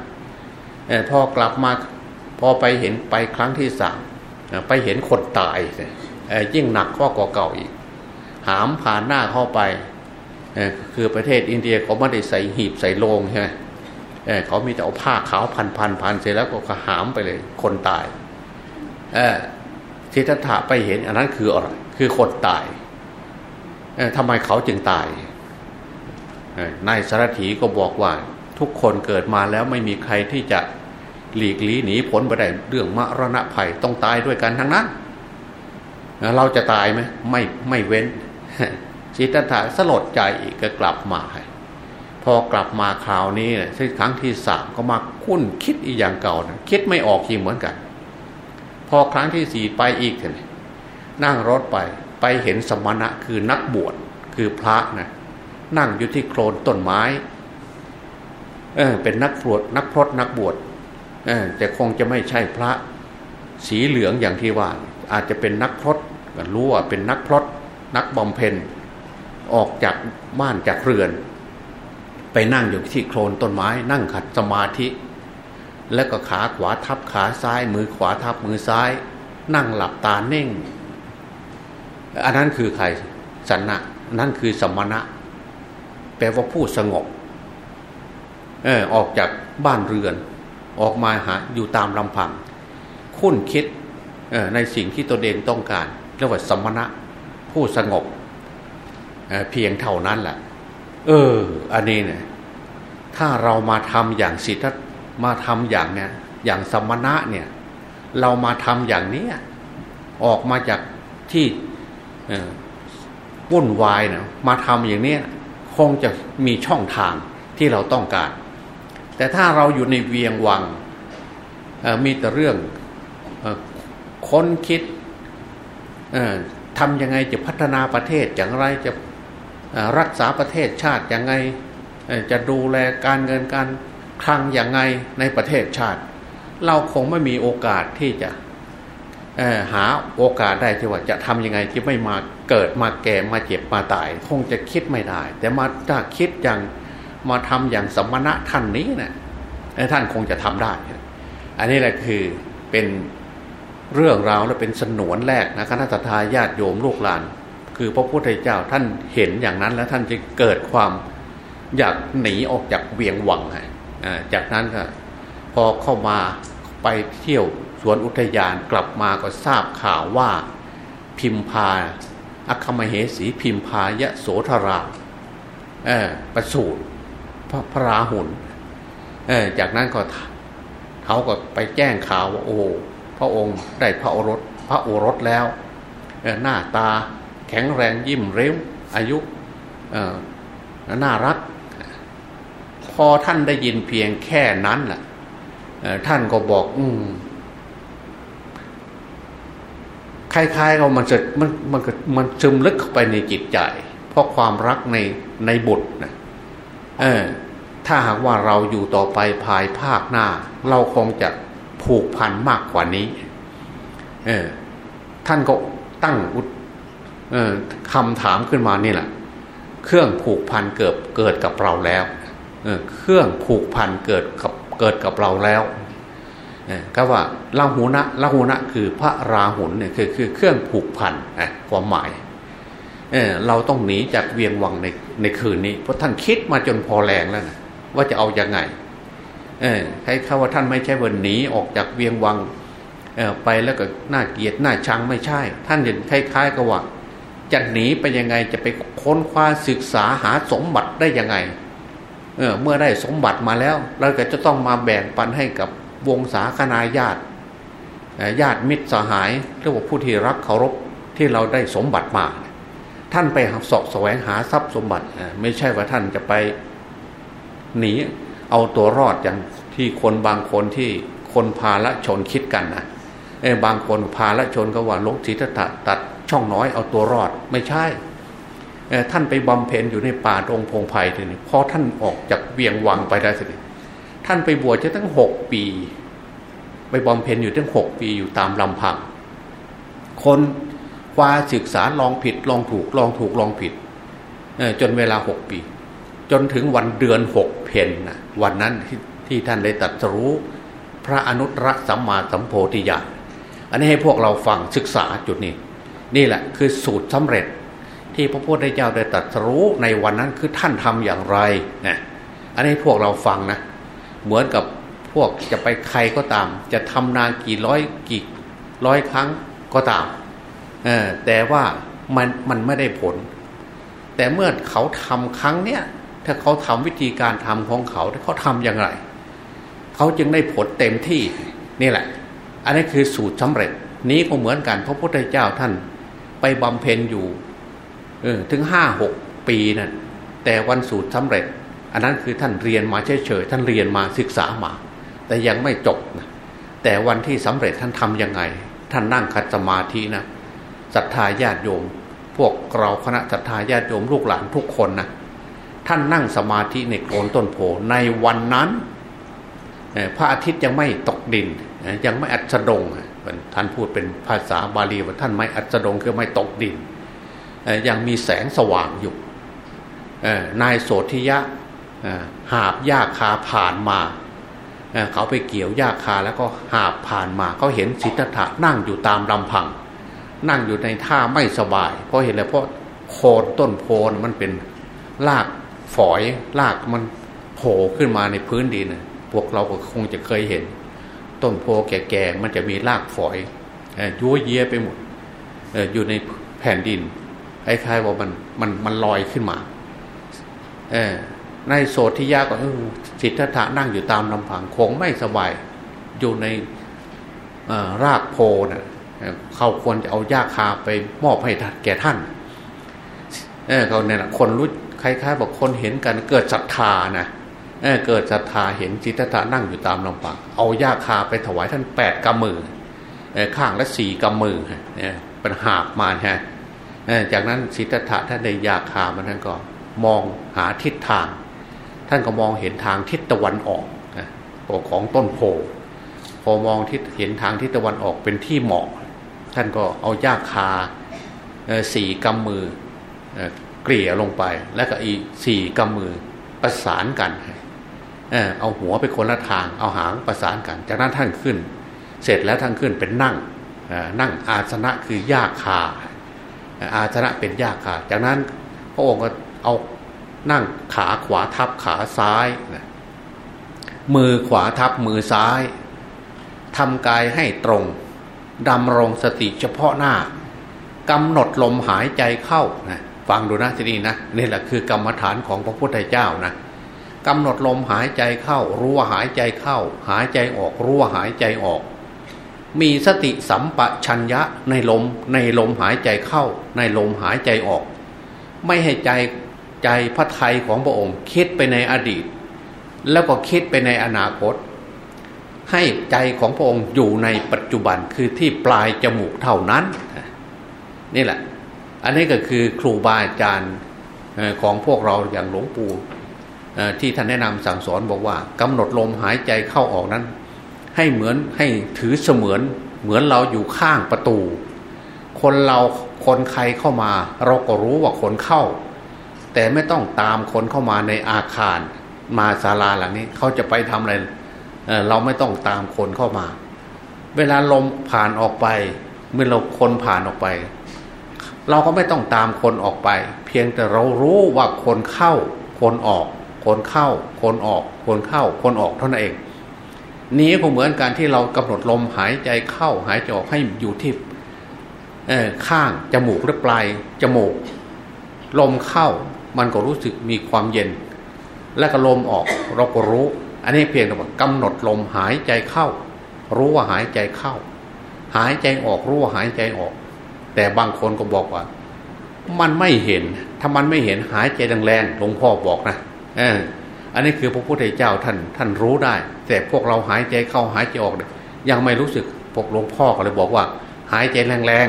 อพอกลับมาพอไปเห็นไปครั้งที่สามไปเห็นคนตายยิ่งหนักข้อกว่าเก่าอีก หามผ่านหน้าเข้าไปคือประเทศอินเดียเขาไม่ได้ใส่หีบใส่โลงใช่ไหม เขามีแต่เอาผ้าขาวพันพันพันเสร็จแล้วก็หามไปเลย คนตายทิฏฐะไปเห็นอันนั้นคืออะไรคือคนตายทำไมเขาจึงตายนายสารถีก็บอกว่าทุกคนเกิดมาแล้วไม่มีใครที่จะหลีกลี่หนีพ้นไปได้เรื่องมรณะภัยต้องตายด้วยกันทั้งนั้น เราจะตายไหมไม่ไม่เว้นจิตตาสลดใจอีกก็กลับมา พอกลับมาคราวนี้ที่ครั้งที่สามก็มาคุ้นคิดอีกอย่างเก่านะคิดไม่ออกอีกเหมือนกัน พอครั้งที่สี่ไปอีกเลยนั่งรถไปไปเห็นสมณะคือนักบวชคือพระนะนั่งอยู่ที่โคลนต้นไม้เออเป็นนักบวชนักพรตนักบวชเออแต่คงจะไม่ใช่พระ สีเหลืองอย่างที่ว่า อาจจะเป็นนักพรตรู้ว่าเป็นนักพรตนักบำเพ็ญออกจากบ้านจากเรือน ไปนั่งอยู่ที่โคลนต้นไม้ นั่งขัดสมาธิ แล้วก็ขาขวาทับขาซ้าย มือขวาทับมือซ้าย นั่งหลับตาเน่ง อันนั้นคือใครสันนะนั่นคือสมณะ แปลว่าผู้สงบเออออกจากบ้านเรือน ออกมาหาอยู่ตามลำพัง คุ้นคิดในสิ่งที่ตนเองต้องการเรียกว่าสมณะผู้สงบเเพียงเท่านั้นแหละ เออ อันนี้เนี่ยถ้าเรามาทำอย่างสิทธมาทำอย่างเนี่ยอย่างสมณะเนี่ย เรามาทำอย่างนี้ออกมาจากที่วุ่นวายเนะมาทำอย่างนี้คงจะมีช่องทางที่เราต้องการ แต่ถ้าเราอยู่ในเวียงวังมีแต่เรื่องค้นคิดทำยังไงจะพัฒนาประเทศอย่างไรจะ รักษาประเทศชาติอย่างไงจะดูแลการเงินการคลังอย่างไงในประเทศชาติ เราคงไม่มีโอกาสที่จะหาโอกาสได้ที่ว่าจะทำยังไงที่ไม่มาเกิดมาแก่มาเจ็บมาตาย คงจะคิดไม่ได้ แต่มาถ้าคิดอย่างมาทำอย่างสมณะท่านนี้เนะี่ยท่านคงจะทำได้ อันนี้แหละคือเป็นเรื่องราวและเป็นสนวนแรกนะคณะทาญาติโยมลูกหลาน คือพระพุทธเจ้าท่านเห็นอย่างนั้นแล้วท่านจะเกิดความอยากหนีออกจากเวียงหวังฮะจากนั้นก็พอเข้ามาไปเที่ยวสวนอุทยานกลับมาก็ทราบข่าวว่าพิมพาอัคมเหสีพิมพายะโสธราประสูตรพระพราหุนจากนั้นก็เขาก็ไปแจ้งข่าวว่าโอ้พระองค์ได้พระโอรสพระโอรสแล้วหน้าตา แข็งแรงยิ้มเร็วอายุน่ารัก พอท่านได้ยินเพียงแค่นั้นแหละท่านก็บอก อืมคล้ายๆเรามันจะมันมันมันซึมลึกเข้าไปในจิตใจ เพราะความรักในในบุตรนะเออ ถ้าหากว่าเราอยู่ต่อไปภายภาคหน้า เราคงจะผูกพันมากกว่านี้ เออ ท่านก็ตั้งออ คำถามขึ้นมานี่แหละ เครื่องผูกพันเกิดเกิดกับเราแล้วเครื่องผูกพันเกิดกับเกิดกับเราแล้วก็ว่าลาหูนะลาหูนะคือพระราหุลเนี่ยคือคือเครื่องผูกพันความหมายเเราต้องหนีจากเวียงวังในในคืนนี้ เพราะท่านคิดมาจนพอแรงแล้วนะว่าจะเอาอยัางไงใครเขาว่าท่านไม่ใช่วันหนีออกจากเวียงวังไปแล้วก็น่าเกียดน่าชังไม่ใช่ ท่านเห็นคล้ายๆกับว่า จะหนีไปยังไงจะไปค้นคว้าศึกษาหาสมบัติได้ยังไงเออเมื่อได้สมบัติมาแล้ว เราก็จะต้องมาแบ่งปันให้กับวงศาคณาญาติญาติมิตรสหายเรียกว่าผู้ที่รักเคารพที่เราได้สมบัติมา ท่านไปสอบแสวงหาทรัพย์สมบัติไม่ใช่ว่าท่านจะไปหนีเอาตัวรอดอย่างที่คนบางคนที่คนพาละชนคิดกันนะบางคนพาละชนก็ว่าลกศีรษะตัด ช่องน้อยเอาตัวรอดไม่ใช่ท่านไปบำเพ็ญอยู่ในป่าตรงพงไพ่ทีนี้พอท่านออกจากเวียงวังไปได้สิท่านไปบวชจะตั้งหกปี ไปบำเพ็ญอยู่ตั้งหกปีอยู่ตามลำพัง คนคว้าศึกษาลองผิดลองถูกลองถูกลองผิดจนเวลาหกปี จนถึงวันเดือนหกเพนนะวันนั้นที่ที่ท่านได้ตัดรู้พระอนุตตรสัมมาสัมโพธิญาณอันนี้ให้พวกเราฟังศึกษาจุดนี้ นี่แหละคือสูตรสำเร็จที่พระพุทธเจ้าได้ตัดรู้ในวันนั้นคือท่านทำอย่างไรนะอันนี้พวกเราฟังนะ เหมือนกับพวกจะไปใครก็ตาม จะทำนากี่ร้อยกี่ร้อยครั้งก็ตามแต่ว่ามันมันไม่ได้ผล แต่เมื่อเขาทำครั้งเนี้ยถ้าเขาทำวิธีการทำของเขาเขาทำอย่างไร เขาจึงได้ผลเต็มที่นี่แหละ อันนี้คือสูตรสำเร็จนี้ก็เหมือนกันพระพุทธเจ้าท่าน ไปบำเพ็ญอยู่ถึงห้าหกปีนะ่ะแต่วันสูตรสำเร็จ อันนั้นคือท่านเรียนมาเฉยๆท่านเรียนมาศึกษามา แต่ยังไม่จบนะแต่วันที่สำเร็จท่านทำยังไง ท่านนั่งคัดสมาธินะศรัทธาญาติโยม พวกเราคณะศรัทธาญาติโยมลูกหลานทุกคนนะท่านนั่งสมาธิในโคนต้นโพในวันนั้นพระอาทิตย์ยังไม่ตกดินยังไม่อัสดง ท่านพูดเป็นภาษาบาลีว่าท่านไม่อัสดงคือไม่ตกดินยังมีแสงสว่างอยู่นายโสธิยะหาบหญ้าคาผ่านมาเขาไปเกี่ยวหญ้าคาแล้วก็หาบผ่านมาเขาเห็นสิทธัตถะนั่งอยู่ตามลำพัง นั่งอยู่ในท่าไม่สบาย เพราะเห็นแล้วเพราะโคนต้นโพนมันเป็นรากฝอยรากมันโผล่ขึ้นมาในพื้นดินพวกเราก็คงจะเคยเห็น ต้นโพแก่ๆมันจะมีรากฝอยยั่วเยียไปหมดอยู่ในแผ่นดินคล้ายๆว่ามันมันมันลอยขึ้นมาในโสธิยาก็สิทธัตถะนั่งอยู่ตามลำพังคงไม่สบายอยู่ในรากโพนะ่ะเขาควรจะเอาหญ้าคาไปมอบให้แก่ท่านเเขาเนี่ยแหละคนรู้คล้ายๆบอกคนเห็นกันเกิดศรัทธานะ เออเกิดศรัทธาเห็นจิตตานั่งอยู่ตามลำปางเอายาคาไปถวายท่านแปดกำมือเออข้างละสี่กำมือเนี่ยเป็นหาบมาฮะจากนั้นสิทธัตถะท่านได้ยาคามาท่านก็มองหาทิศทาง ท่านก็มองเห็นทางทิศตะวันออกตัวของต้นโพพอมองทิศเห็นทางทิศตะวันออกเป็นที่เหมาะ ท่านก็เอายาคาสี่กำมือเกลี่ยลงไป แล้วก็อีสี่กำมือประสานกัน เอาหัวไปคนละทาง เอาหางประสานกัน จากนั้นท่านขึ้น เสร็จแล้วท่านขึ้นเป็นนั่งนั่งอาสนะคือยากคาอาสนะเป็นยากคาจากนั้นพระองค์ก็เอานั่งขาขวาทับขาซ้ายมือขวาทับมือซ้ายทำกายให้ตรงดำรงสติเฉพาะหน้ากำหนดลมหายใจเข้านะฟังดูนะที่นี่นะนี่แหละคือกรรมฐานของพระพุทธเจ้านะ กำหนดลมหายใจเข้า รู้ว่าหายใจเข้า หายใจออกรู้ว่าหายใจออก มีสติสัมปชัญญะในลมในลมหายใจเข้า ในลมหายใจออก ไม่ให้ใจใจพระไทยของพระองค์ คิดไปในอดีต แล้วก็คิดไปในอนาคต ให้ใจของพระองค์อยู่ในปัจจุบันคือที่ปลายจมูกเท่านั้น นี่แหละ อันนี้ก็คือครูบาอาจารย์ของพวกเราอย่างหลวงปู่ ที่ท่านแนะนำสั่งสอนบอกว่ากำหนดลมหายใจเข้าออกนั้น ให้เหมือนให้ถือเสมือนเหมือนเราอยู่ข้างประตู คนเราคนใครเข้ามา เราก็รู้ว่าคนเข้า แต่ไม่ต้องตามคนเข้ามาในอาคาร มาศาลาหลังนี้เขาจะไปทำอะไรเเราไม่ต้องตามคนเข้ามา เวลาลมผ่านออกไป เมื่อเราคนผ่านออกไป เราก็ไม่ต้องตามคนออกไป เพียงแต่เรารู้ว่าคนเข้าคนออก คนเข้า คนออก คนเข้า คนออกเท่านั้นเอง นี้ก็เหมือนการที่เรากำหนดลมหายใจเข้าหายใจออกให้อยู่ที่ข้างจมูกหรือปลายจมูก ลมเข้ามันก็รู้สึกมีความเย็น และก็ลมออกเราก็รู้ อันนี้เพียงแต่ว่ากำหนดลมหายใจเข้า รู้ว่าหายใจเข้า หายใจออกรู้ว่าหายใจออก แต่บางคนก็บอกว่า มันไม่เห็น ถ้ามันไม่เห็นหายใจแรงๆหลวงพ่อบอกนะ เอออันนี้คือพระพุทธเจ้าท่านท่านรู้ได้ แต่พวกเราหายใจเข้าหายใจออก ยังไม่รู้สึกพวกหลวงพ่อก็เลยบอกว่า หายใจแรง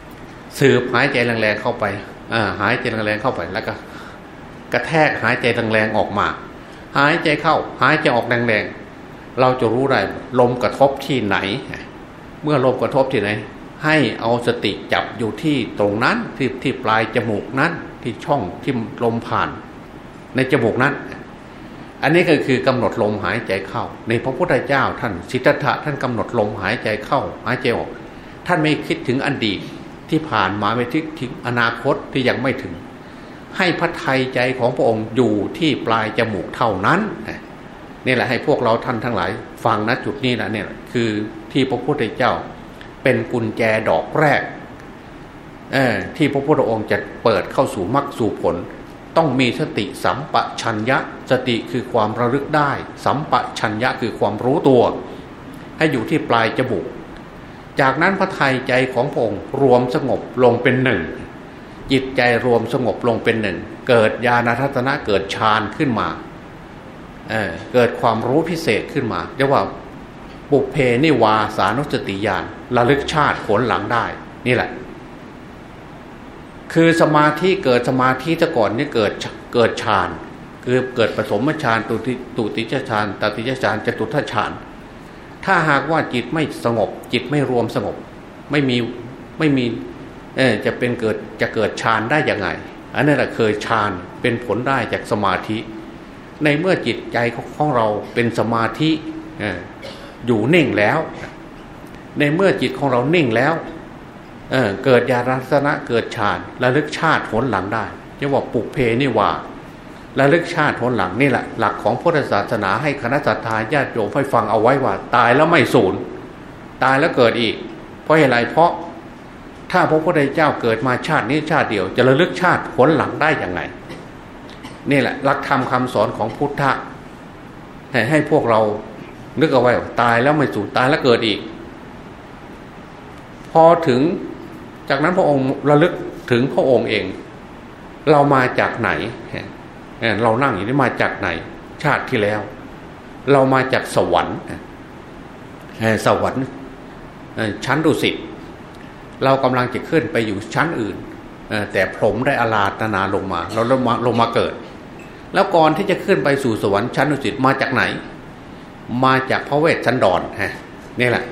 ๆสืบหายใจแรงๆเข้าไปอ่าหายใจแรงๆเข้าไปแล้วก็ กระแทกหายใจแรงๆออกมา หายใจเข้า หายใจออกแรงๆเราจะรู้ได้ลมกระทบที่ไหน เมื่อลมกระทบที่ไหน ให้เอาสติจับอยู่ที่ตรงนั้นที่ที่ปลายจมูกนั้นที่ช่องที่ลมผ่าน ในจมูกนั้น อันนี้ก็คือกำหนดลมหายใจเข้า ในพระพุทธเจ้าท่านสิทธัตถะท่านกำหนดลมหายใจเข้า หายใจออก ท่านไม่คิดถึงอดีตที่ผ่านมาไม่คิดถึงอนาคตที่ยังไม่ถึง ให้พระไทยใจของพระองค์อยู่ที่ปลายจมูกเท่านั้นนี่แหละให้พวกเราท่านทั้งหลาย ฟังนะจุดนี้นะเนี่ยคือที่พระพุทธเจ้า เป็นกุญแจดอกแรกที่พระพุทธองค์จะเปิดเข้าสู่มรรคสู่ผล ต้องมีสติสัมปชัญญะ สติคือความระลึกได้ สัมปชัญญะคือความรู้ตัว ให้อยู่ที่ปลายจมูกจากนั้นพระไทยใจของพระองค์รวมสงบลงเป็นหนึ่ง จิตใจรวมสงบลงเป็นหนึ่ง เกิดญาณทัศนะเกิดฌานขึ้นมาเเกิดความรู้พิเศษขึ้นมาเรียกว่าปุพเพนิวาสานุสติญาณระลึกชาติผลหลังได้ นี่แหละ คือสมาธิเกิดสมาธิซะก่อนนี่เกิดเกิดฌานคือเกิดผสมฌานตุติตุติฌานตติฌานจตุทัฌาน ถ้าหากว่าจิตไม่สงบ จิตไม่รวมสงบ ไม่มีไม่มีเออจะเป็นเกิดจะเกิดฌานได้ยังไง อันนั้นแหละเคยฌานเป็นผลได้จากสมาธิ ในเมื่อจิตใจของเราเป็นสมาธิอยู่เน่งแล้ว ในเมื่อจิตของเราเน่งแล้ว เเกิดญาณรัตนะเกิดฌานระลึกชาติผลหลังได้จะว่าปุกเพนี่ว่าระลึกชาติผลหลังนี่แหละ หลักของพุทธศาสนาให้คณะสัตยาญาติโยมให้ฟังเอาไว้ว่า ตายแล้วไม่สูญตายแล้วเกิดอีก เพราะอะไรเพราะถ้าพระพุทธเจ้าเกิดมาชาตินี้ชาติเดียว จะระลึกชาติผลหลังได้อย่างไงนี่แหละหลักธรรมคาสอนของพุทธะให้พวกเรานึกเอาไว้ตายแล้วไม่สูญตายแล้วเกิดอีก พอถึง จากนั้นพระองค์ระลึกถึงพระองค์เอง เรามาจากไหน เรานั่งอยู่นี่มาจากไหน ชาติที่แล้ว เรามาจากสวรรค์สวรรค์ชั้นดุสิตเรากำลังจะขึ้นไปอยู่ชั้นอื่นแต่พรหมได้อาลาตนาลงมา เราลงมาลงมาเกิด แล้วก่อนที่จะขึ้นไปสู่สวรรค์ชั้นดุสิตมาจากไหน มาจากพระเวทชันดอนฮะนี่แหละ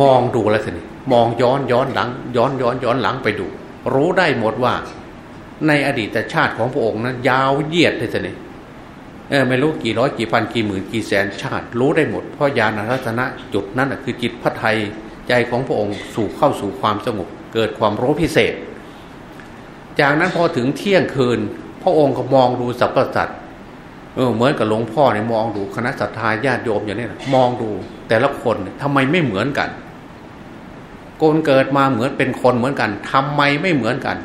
มองดูแล้วสิ มองย้อนย้อนหลัง ย้อนย้อนย้อนหลังไปดู รู้ได้หมดว่า ในอดีตชาติของพระองค์นั้นยาวเยียดเลยสิเออไม่รู้กี่ร้อยกี่พันกี่หมื่นกี่แสนชาติ รู้ได้หมดเพราะญาณรัตนะจุดนั้นคือจิตพระไทยใจของพระองค์สู่เข้าสู่ความสงบเกิดความรู้พิเศษ จากนั้นพอถึงเที่ยงคืน พระองค์ก็มองดูสรรพสัตว์เหมือนกับหลวงพ่อเนี่ยมองดูคณะสัตยาญาติโยมอย่างนี้นะมองดูแต่ละคนทำไมไม่เหมือนกัน คนเกิดมาเหมือนเป็นคนเหมือนกันทำไมไม่เหมือนกัน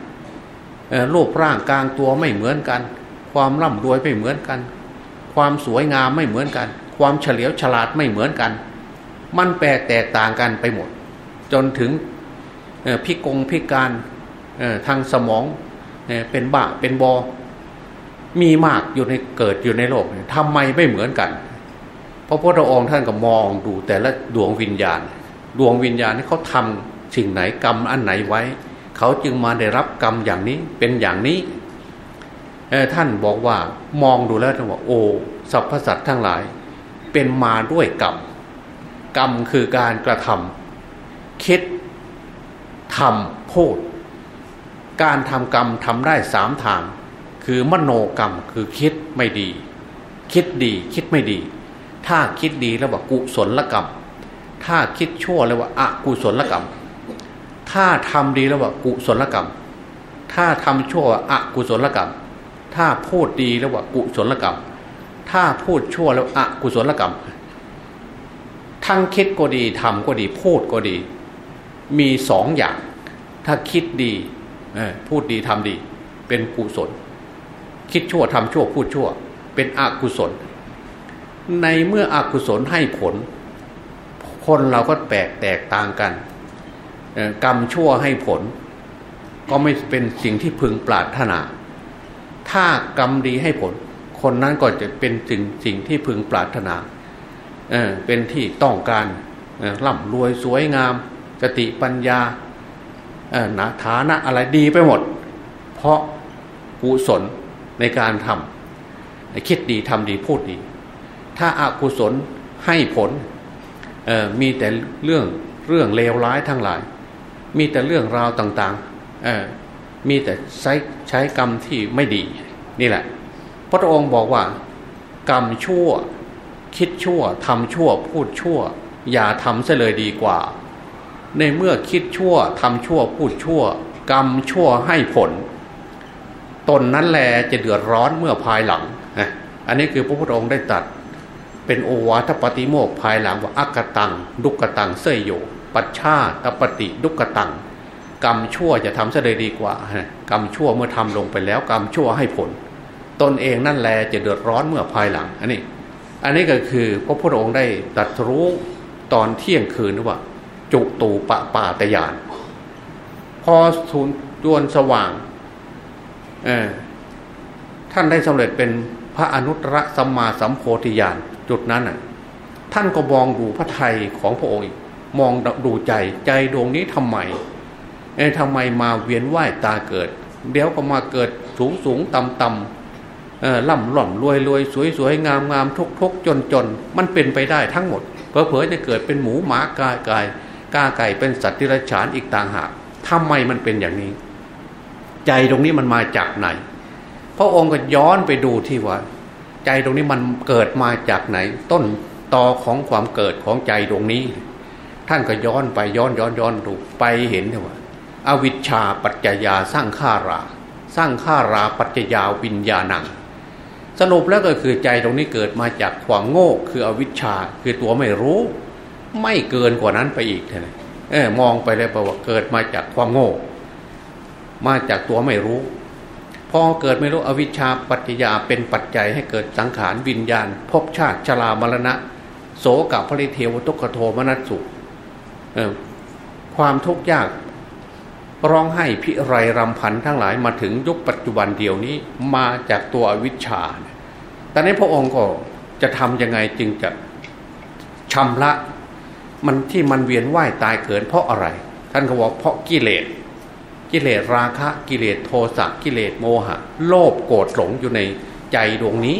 รูปร่างกลางตัวไม่เหมือนกัน ความร่ำรวยไม่เหมือนกัน ความสวยงามไม่เหมือนกัน ความเฉลียวฉลาดไม่เหมือนกัน มันแปลแตกต่างกันไปหมด จนถึงพิกงพิการทางสมองเป็นบ้าเป็นบอ มีมากอยู่ในเกิดอยู่ในโลกทำไมไม่เหมือนกันพระพุทธองค์ท่านก็มองดูแต่ละดวงวิญญาณ ดวงวิญญาณนี่เขาทำสิ่งไหนกรรมอันไหนไว้ เขาจึงมาได้รับกรรมอย่างนี้เป็นอย่างนี้ท่านบอกว่ามองดูแล้วท่านบอกโอ้สรรพสัตว์ทั้งหลาย เป็นมาด้วยกรรมกรรมคือการกระทำคิดทำพูด การทำกรรมทำได้สามทาง คือมโนกรรมคือคิดไม่ดี คิดดีคิดไม่ดี ถ้าคิดดีแล้วว่ากุศลกรรม ถ้าคิดชั่วแล้วว่าอกุศลกรรม ถ้าทำดีแล้วว่ากุศลกรรม ถ้าทำชั่วอกุศลกรรม ถ้าพูดดีแล้วว่ากุศลกรรม ถ้าพูดชั่วแล้วอกุศลกรรม ทั้งคิดก็ดีทำก็ดี พูดก็ดี มีสองอย่าง ถ้าคิดดีพูดดีทำดี เป็นกุศล คิดชั่วทำชั่วพูดชั่ว เป็นอกุศล ในเมื่ออกุศลให้ผล คนเราก็แตกแตกต่างกัน กรรมชั่วให้ผล ก็ไม่เป็นสิ่งที่พึงปรารถนา ถ้ากรรมดีให้ผล คนนั้นก็จะเป็นสิ่งสิ่งที่พึงปรารถนาเเป็นที่ต้องการร่ำรวยสวยงามสติปัญญาหนาฐานะอะไรดีไปหมด เพราะกุศลในการทำคิดดีทำดีพูดดี ถ้าอากุศลให้ผล มีแต่เรื่องเรื่องเลวร้ายทั้งหลาย มีแต่เรื่องราวต่างๆมีแต่ใช้ใช้กรรมที่ไม่ดี นี่แหละ พระองค์บอกว่า กรรมชั่ว คิดชั่วทำชั่ว พูดชั่ว อย่าทำเสเลยดีกว่า ในเมื่อคิดชั่วทำชั่วพูดชั่ว กรรมชั่วให้ผล ตนนั้นแลจะเดือดร้อนเมื่อภายหลัง อันนี้คือพระพุทธองค์ได้ตัด เป็นโอวาทปฏิโมกภายหลังว่าอักตัง ดุกตังเสยโยปัชชาตปฏิดุกตัง กรรมชั่วจะทำเสียดีกว่า กรรมชั่วเมื่อทำลงไปแล้วกรรมชั่วให้ผล ตนเองนั่นแหละจะเดือดร้อนเมื่อภายหลัง อันนี้ อันนี้ก็คือพระพุทธองค์ได้ตรัสรู้ตอนเที่ยงคืนว่า จุตูปะป่าตยาน พอทูลดวนสว่างท่านได้สำเร็จเป็นพระอนุตตรสัมมาสัมโพธิญาณ จุดนั้นน่ะท่านก็มองดูพระไทยของพระองค์มองดูใจใจดวงนี้ทำไมเอ๊ะทำไมมาเวียนว่ายตาเกิด เดี๋ยวก็มาเกิดสูงสูงต่ำต่ำล่ำหล่ำรวยรวยสวยสวยงามงามทุกทุกจนจนมันเป็นไปได้ทั้งหมดเพอเพอจะเกิดเป็นหมูหมากายกายกาไก่เป็นสัตว์ที่รฉานอีกต่างหากทำไมมันเป็นอย่างนี้ ใจตรงนี้มันมาจากไหน พระองค์ก็ย้อนไปดูที่ว่า ใจตรงนี้มันเกิดมาจากไหน ต้นตอของความเกิดของใจตรงนี้ ท่านก็ย้อนไปย้อนย้อนย้อนดูไปเห็นว่าอวิชชาปัจจยาสร้างข้ารา สร้างข้าราปัจจยาวิญญาณังสรุปแล้วก็คือใจตรงนี้เกิดมาจากความโง่คืออวิชชาคือตัวไม่รู้ ไม่เกินกว่านั้นไปอีกเลยเออมองไปเลยแปลว่าเกิดมาจากความโง่ มาจากตัวไม่รู้ พอเกิดไม่รู้อวิชชาปัจจยาเป็นปัจจัยให้เกิดสังขารวิญญาณภพชาติชรามรณะ โสกับพระเทวทุกขโทมนัสสุความทุกข์ยากร้องไห้พิไรรำพันทั้งหลายมาถึงยุคปัจจุบันเดียวนี้มาจากตัวอวิชชาต่ในพระองค์ก็จะทำยังไงจึงจะชำระ มันที่มันเวียนว่ายตายเกิดเพราะอะไร ท่านก็บอกเพราะกิเลส กิเลสราคะกิเลสโทสะกิเลสโมหะ โลภโกรธหลงอยู่ในใจดวงนี้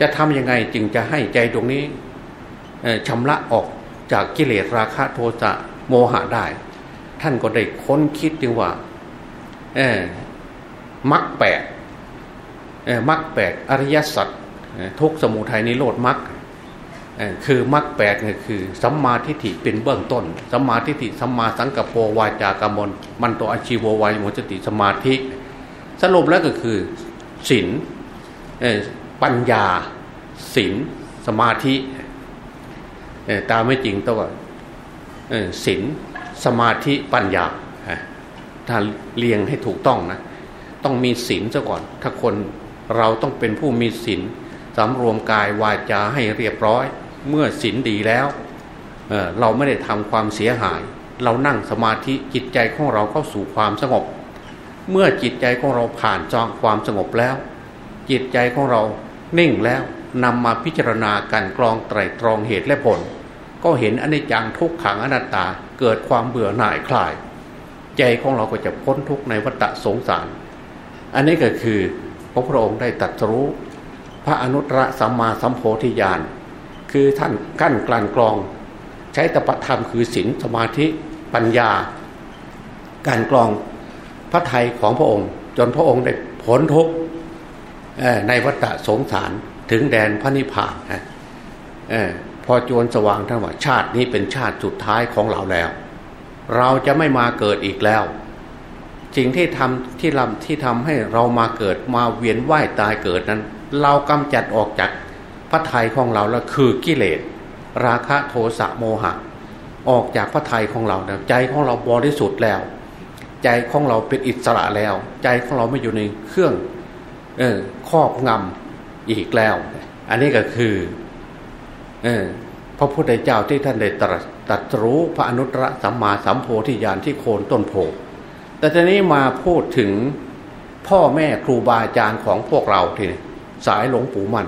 จะทำยังไงจึงจะให้ใจดวงนี้ชำระออกจากกิเลสราคะโทสะโมหะได้ ท่านก็ได้ค้นคิดจึงว่ามักแปดมักแปดอริยสัจทุกสมุทัยนิโรธมัก คือมรรคแปดเนี่ยคือสัมมาทิฏฐิเป็นเบื้องต้นสัมมาทิฏฐิสัมมาสังกัปโปวาจากรมนมันโตอชีววายมุสติสมาธิ สรุปแล้วก็คือศีลปัญญาศีลสมาธิตามไม่จริงต้องศีลสมาธิปัญญาถ้าเรียงให้ถูกต้องนะ ต้องมีศีลซะก่อน ถ้าคนเราต้องเป็นผู้มีศีลสำรวมกายวาจาให้เรียบร้อย เมื่อศีลดีแล้วเเราไม่ได้ทำความเสียหาย เรานั่งสมาธิจิตใจของเราเข้าสู่ความสงบ เมื่อจิตใจของเราผ่านจองความสงบแล้ว จิตใจของเรานิ่งแล้วนำมาพิจารณาการกรองไตรตรองเหตุและผล ก็เห็นอนิจจังทุกขังอนัตตาเกิดความเบื่อหน่ายคลาย ใจของเราก็จะพ้นทุกในวัฏสงสาร อันนี้ก็คือพระพุทธองค์ได้ตรัสรู้ พระอนุตตรสัมมาสัมโพธิญาณ คือท่านกั้นกลั่นกรอง ใช้ตปธรรมคือศีลสมาธิปัญญา การกรองพระไทยของพระองค์ จนพระองค์ได้ผลทุกในวัฏสงสารถึงแดนพระนิพพานพอจวนสว่างท่านว่าชาตินี้เป็นชาติสุดท้ายของเราแล้ว เราจะไม่มาเกิดอีกแล้วสิ่งที่ทำที่ลำที่ทำให้เรามาเกิดมาเวียนว่ายตายเกิดนั้น เรากำจัดออกจาก ระทัยของเราแล้วคือกิเลส ราคะโทสะโมหะ ออกจากพระทัยของเราแล้วใจของเราบริสุทธิ์แล้ว ใจของเราเป็นอิสระแล้ว ใจของเราไม่อยู่ในเครื่องเออครอบงำอีกแล้ว อันนี้ก็คือเออพระพุทธเจ้าที่ท่านได้ตรัสตัดรู้พระอนุตตรสัมมาสัมโพธิญาณที่โคนต้นโพแต่ทีนี้มาพูดถึงพ่อแม่ครูบาอาจารย์ของพวกเราทีนี้สายหลวงปู่มั่น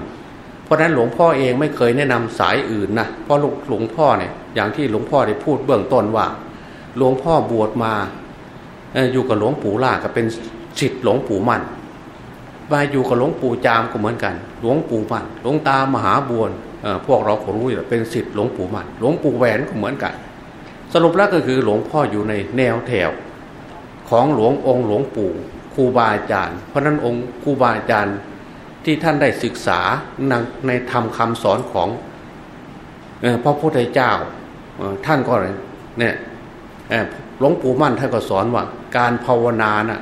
เพราะนั้นหลวงพ่อเองไม่เคยแนะนำสายอื่นนะเพราะหลวงพ่อเนี่ยอย่างที่หลวงพ่อได้พูดเบื้องต้นว่า หลวงพ่อบวชมาอยู่กับหลวงปู่ล่าก็เป็นศิษย์หลวงปู่มั่นมาอยู่กับหลวงปู่จามก็เหมือนกัน หลวงปู่มั่นหลวงตามหาบวนพวกเราก็รู้อยู่เป็นศิษย์หลวงปู่มั่นหลวงปู่แหวนก็เหมือนกัน สรุปแล้วก็คือหลวงพ่ออยู่ในแนวแถว ของหลวงองค์หลวงปู่ครูบาอาจารย์ เพราะนั้นองค์ครูบาอาจารย์ ที่ท่านได้ศึกษาในธรรมคาสอนของพระพุทธเจ้าท่านก็เนี่ยหลวงปู่มั่นท่านก็สอนว่า การภาวนานะ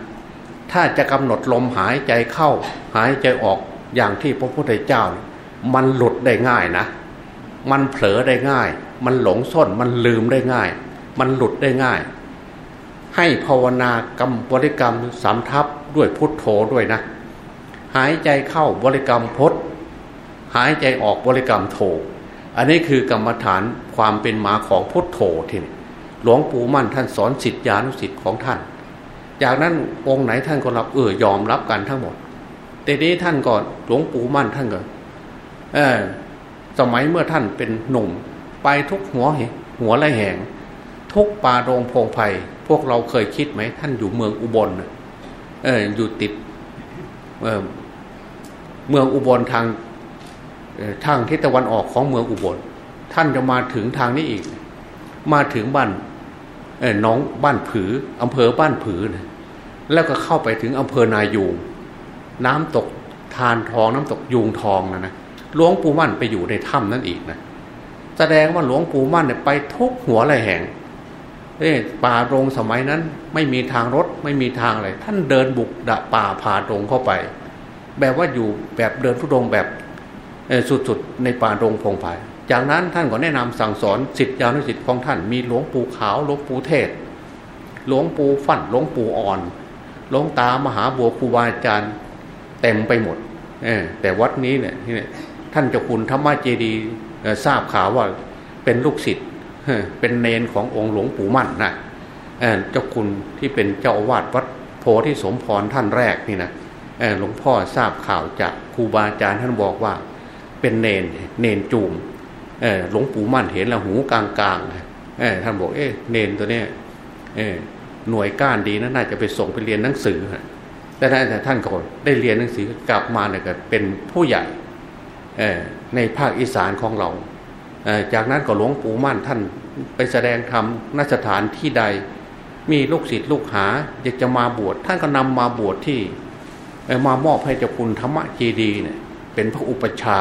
ถ้าจะกำหนดลมหายใจเข้าหายใจออกอย่างที่พระพุทธเจ้า มันหลุดได้ง่ายนะ มันเผลอได้ง่าย มันหลงส้นมันลืมได้ง่าย มันหลุดได้ง่าย ให้ภาวนากรรมบริกรรมสามทับด้วยพุทโธด้วยนะ หายใจเข้าบริกรรมพดหายใจออกบริกรรมโทอันนี้คือกรรมฐานความเป็นมาของพุทโธทีนหลวงปู่มั่นท่านสอนสิทธิานุสิทธิ์ของท่าน จากนั้นองค์ไหนท่านก็รับเออยอมรับกันทั้งหมด แต่นี้ท่านก่อนหลวงปู่มั่นท่านก็เออสมัยเมื่อท่านเป็นหนุ่ม ไปทุกหัวหัวไรแหง ทุกป่าโรงพงไพ่พวกเราเคยคิดไหมท่านอยู่เมืองอุบลเอออยู่ติดเเมืองอุบลทางทางทิศตะวันออกของเมืองอุบล ท่านจะมาถึงทางนี้อีก มาถึงบ้านน้องบ้านผืออำเภอบ้านผือนะแล้วก็เข้าไปถึงอำเภอนายูงน้ำตกทานทองน้ำตกยูงทองนะนะหลวงปู่มั่นไปอยู่ในถ้ำนั่นอีกนะแสดงว่าหลวงปู่มั่นเนี่ยไปทุกหัวไรแห่งเอป่าโรงสมัยนั้นไม่มีทางรถไม่มีทางอะไรท่านเดินบุกดะป่าผ่าตรงเข้าไป แบบว่าอยู่แบบเดินทุดงแบบสุดๆในป่าโรงพงไผ่จากนั้นท่านก็แนะนำสั่งสอนสิทธิยานุสิทธิ์ของท่าน มีหลวงปู่ขาวหลวงปู่เทศ หลวงปู่ฟั่นหลวงปู่อ่อน หลวงตามหาบัวครูบาอาจารย์เต็มไปหมดแต่วัดนี้เนี่ยท่านเจ้าคุณธรรมเจดีทราบข่าวว่าเป็นลูกศิษย์เป็นเนนขององค์หลวงปู่มั่นนะเจ้าคุณที่เป็นเจ้าอาวาสวัดโพธิสมพรท่านแรกนี่นะ หลวงพ่อทราบข่าวจากครูบาอาจารย์ท่านบอกว่า เป็นเนนเนนจูงหลวงปู่มั่นเห็นแล้วหูกลางกลางท่านบอกเอ๊ะเนนตัวเนี้ยหน่วยก้านดีนะน่าจะไปส่งไปเรียนหนังสือแต่ท่านก็ได้เรียนหนังสือกลับมาเนี่ยก็เป็นผู้ใหญ่ในภาคอีสานของเรา จากนั้นก็หลวงปู่มั่นท่านไปแสดงธรรมนสถานที่ใด มีลูกศิษย์ลูกหาอยากจะมาบวชท่านก็นำมาบวชที่ มามอบให้เจ้าคุณธรรมเจดีเนี่ยเป็นพระอุปชา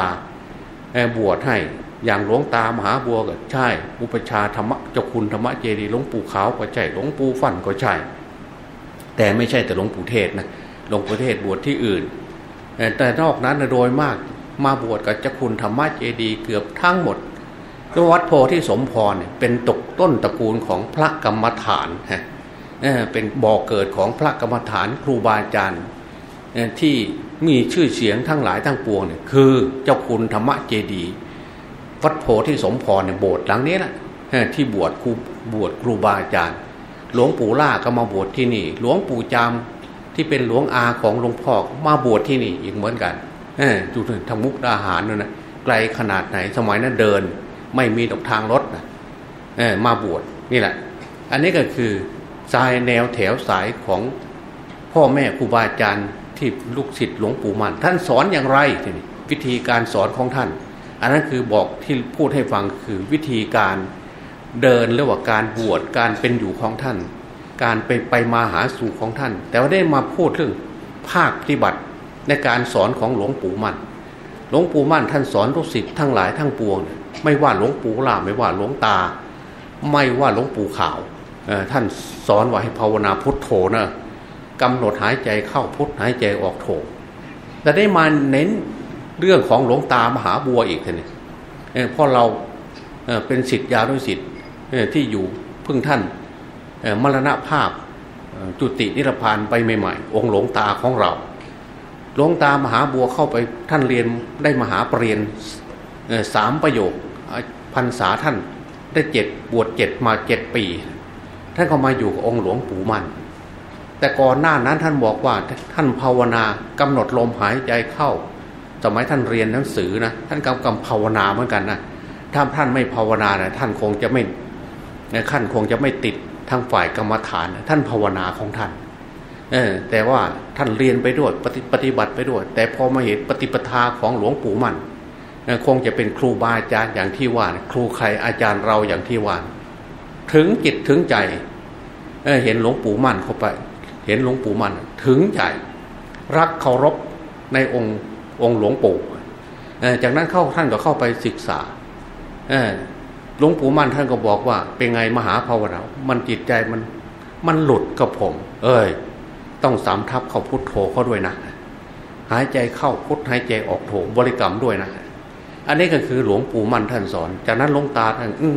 บวชให้อย่างหลวงตามหาบัวก็ใช่ อุปชาธรรมเจ้าคุณธรรมเจดีหลวงปู่ขาวก็ใช่หลวงปู่ฟันก็ใช่ แต่ไม่ใช่แต่หลวงปู่เทศนะหลวงปู่เทศบวชที่อื่น แต่นอกนั้นโดยมากมาบวชกับเจ้าคุณธรรมเจดีเกือบทั้งหมดวัดโพธิสมพรเป็นตกต้นตระกูลของพระกรรมฐานฮะเป็นบ่อเกิดของพระกรรมฐานครูบาอาจารย์ ที่มีชื่อเสียงทั้งหลายทั้งปวงเนี่ยคือเจ้าคุณธรรมเจดีวัดโพธิสมพรเนี่ยโบสถ์หลังนี้แหละที่บวชครูบวชครูบาอาจารย์ หลวงปู่ล่าก็มาบวชที่นี่ หลวงปู่จามที่เป็นหลวงอาของหลวงพ่อมาบวชที่นี่อีกเหมือนกันอยู่ทางมุกดาหารนั่นนะไกลขนาดไหนสมัยนั้นเดิน ไม่มีดอกทางรถนะมาบวชนี่แหละ อันนี้ก็คือสายแนวแถวสายของพ่อแม่ครูบาอาจารย์ ที่ลูกศิษย์หลวงปู่มันท่านสอนอย่างไรวิธีการสอนของท่าน อันนั้นคือบอกที่พูดให้ฟังคือวิธีการเดินหรือว่าการบวชการเป็นอยู่ของท่าน การไปไปมาหาสู่ของท่าน แต่ว่าได้มาพูดเรื่องภาคปฏิบัติในการสอนของหลวงปู่มันหลวงปู่มั่นท่านสอนลูกศิษย์ทั้งหลายทั้งปวง ไม่ว่าหลวงปู่ลาไม่ว่าหลวงตา ไม่ว่าหลวงปู่ขาวท่านสอนว่าให้ภาวนาพุทโธนะ กำหนดหายใจเข้าพุทหายใจออกโถแต่ได้มาเน้นเรื่องของหลวงตามหาบัวอีกทีนี้เพราะเราเป็นสิทธิยาด้วยสิทธิ์ที่อยู่พึ่งท่านมรณภาพจุตินิพพานไปใหม่ๆองค์หลวงตาของเราหลวงตามหาบัวเข้าไปท่านเรียนได้มหาปรริญญาสามประโยคพรรษาท่านได้เจ็ดบวชเจ็ดมาเจ็ดปี ท่านก็มาอยู่กับองค์หลวงปู่มัน แต่ก่อนหน้านั้นท่านบอกว่าท่านภาวนากำหนดลมหายใจเข้า สมัยท่านเรียนหนังสือนะท่านกำกำภาวนาเหมือนกันนะถ้าท่านไม่ภาวนานะท่านคงจะไม่ขั้นคงจะไม่ติดทางฝ่ายกรรมฐานท่านภาวนาของท่านเออแต่ว่าท่านเรียนไปด้วยปฏิปฏิบัติไปด้วย แต่พอมาเห็นปฏิปทาของหลวงปู่มันคงจะเป็นครูบาอาจารย์อย่างที่ว่าครูใครอาจารย์เราอย่างที่ว่า ถึงจิตถึงใจเเห็นหลวงปู่มั่นเข้าไป เห็นหลวงปู่มันถึงใจรักเคารพในองค์องค์หลวงปู่จากนั้นเข้าท่านก็เข้าไปศึกษาหลวงปู่มันท่านก็บอกว่า เป็นไงมหาภาวนา มันจิตใจมันมันหลุดกับผม เอ้ย ต้องสามทับเขาพุทโธเขาด้วยนะ หายใจเข้าพุทหายใจออกโถบริกรรมด้วยนะ อันนี้ก็คือหลวงปู่มันท่านสอน จากนั้นหลวงตาท่านอื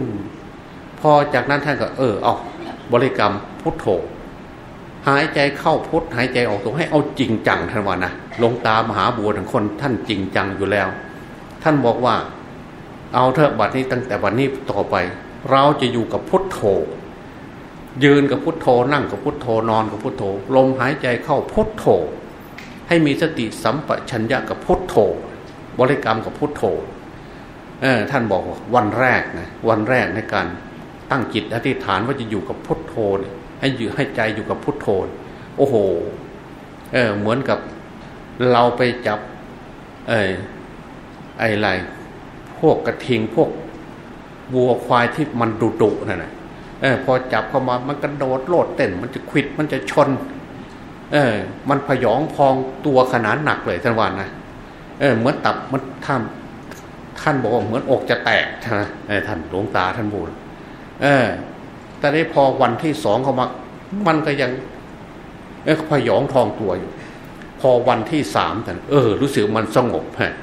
พอจากนั้นท่านก็เออเอาบริกรรมพุทโธ หายใจเข้าพุทหายใจออกตรงให้เอาจริงจังท่านว่านะลงตามหาบัวทั้งคนท่านจริงจังอยู่แล้ว ท่านบอกว่า เอาเถอะบัดนี้ตั้งแต่วันนี้ต่อไป เราจะอยู่กับพุทโธ ยืนกับพุทโธนั่งกับพุทโธนอนกับพุทโธ ลมหายใจเข้าพุทโธ ให้มีสติสัมปชัญญะกับพุทโธ บริกรรมกับพุทโธเออท่านบอกวันแรกนะวันแรกในการตั้งจิตอธิษฐานว่าจะอยู่กับพุทโธเนี่ย ให้อยู่ให้ใจอยู่กับพุทโธโอ้โห เออ เหมือนกับเราไปจับ เออไอ้ไรพวกกระทิงพวกวัวควายที่มันดุดุนั่นแหละเออ พอจับเข้ามามันกระโดดโลดเต้น มันจะควิดมันจะชน เออ มันพยองพองตัวขนาดหนักเลยท่านวานนะเออเหมือนตับมันท่านท่านบอกว่าเหมือนอกจะแตกนะท่านหลวงตาท่านบูดเออ แต่ได้พอวันที่สองเขามา มันก็ยังเออพยองทองตัวอยู่ พอวันที่สามแต่เออ รู้สึกมันสงบฮะ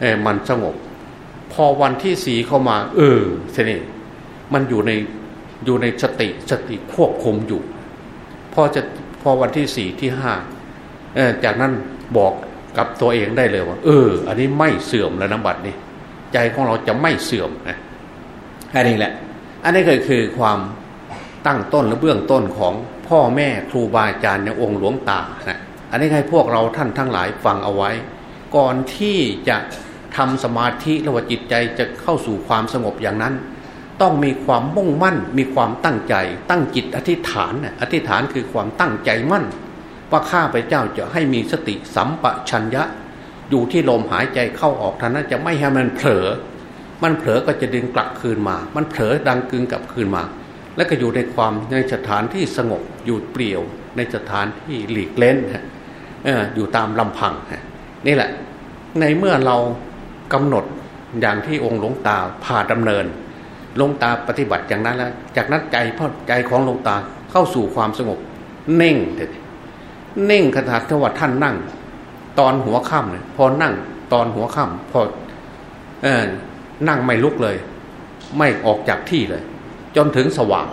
เออมันสงบ พอวันที่สี่เข้ามา เออทีนี้มันอยู่ในอยู่ในสติสติควบคุมอยู่ พอจะพอวันที่สี่ที่ห้าจากนั้นบอกกับตัวเองได้เลยว่า เออ อันนี้ไม่เสื่อมแล้วนะบัดนี้ ใจของเราจะไม่เสื่อมนะอันนี้แหละ อันนี้ก็คือความ ตั้งต้นและเบื้องต้นของพ่อแม่ครูบาอาจารย์ในองค์หลวงตานะอันนี้ให้พวกเราท่านทั้งหลายฟังเอาไว้ ก่อนที่จะทำสมาธิระว่าจิตใจจะเข้าสู่ความสงบอย่างนั้น ต้องมีความมุ่งมั่น มีความตั้งใจ ตั้งจิตอธิษฐานอธิษฐานคือความตั้งใจมั่นว่าข้าพเจ้าจะให้มีสติสัมปชัญญะ อยู่ที่ลมหายใจเข้าออกท่านั้นจะไม่ให้มันเผลอมันเผลอก็จะดึงกลับคืนมา มันเผลอดังกึงกลับคืนมา แล้วก็อยู่ในความในสถานที่สงบอยู่เปลี่ยวในสถานที่หลีกเล่นอยู่ตามลำพังนี่แหละ ในเมื่อเรากำหนดอย่างที่องค์หลวงตาพาดำเนินหลวงตาปฏิบัติอย่างนั้นแล้ว จากนั้นใจพ่อใจของหลวงตาเข้าสู่ความสงบเน่งเลยเน่งขนาดที่ว่าท่านนั่ง ตอนหัวค่ำเนี่ยพอนั่งตอนหัวค่ำพอเออนั่งไม่ลุกเลย ไม่ออกจากที่เลย จนถึงสว่าง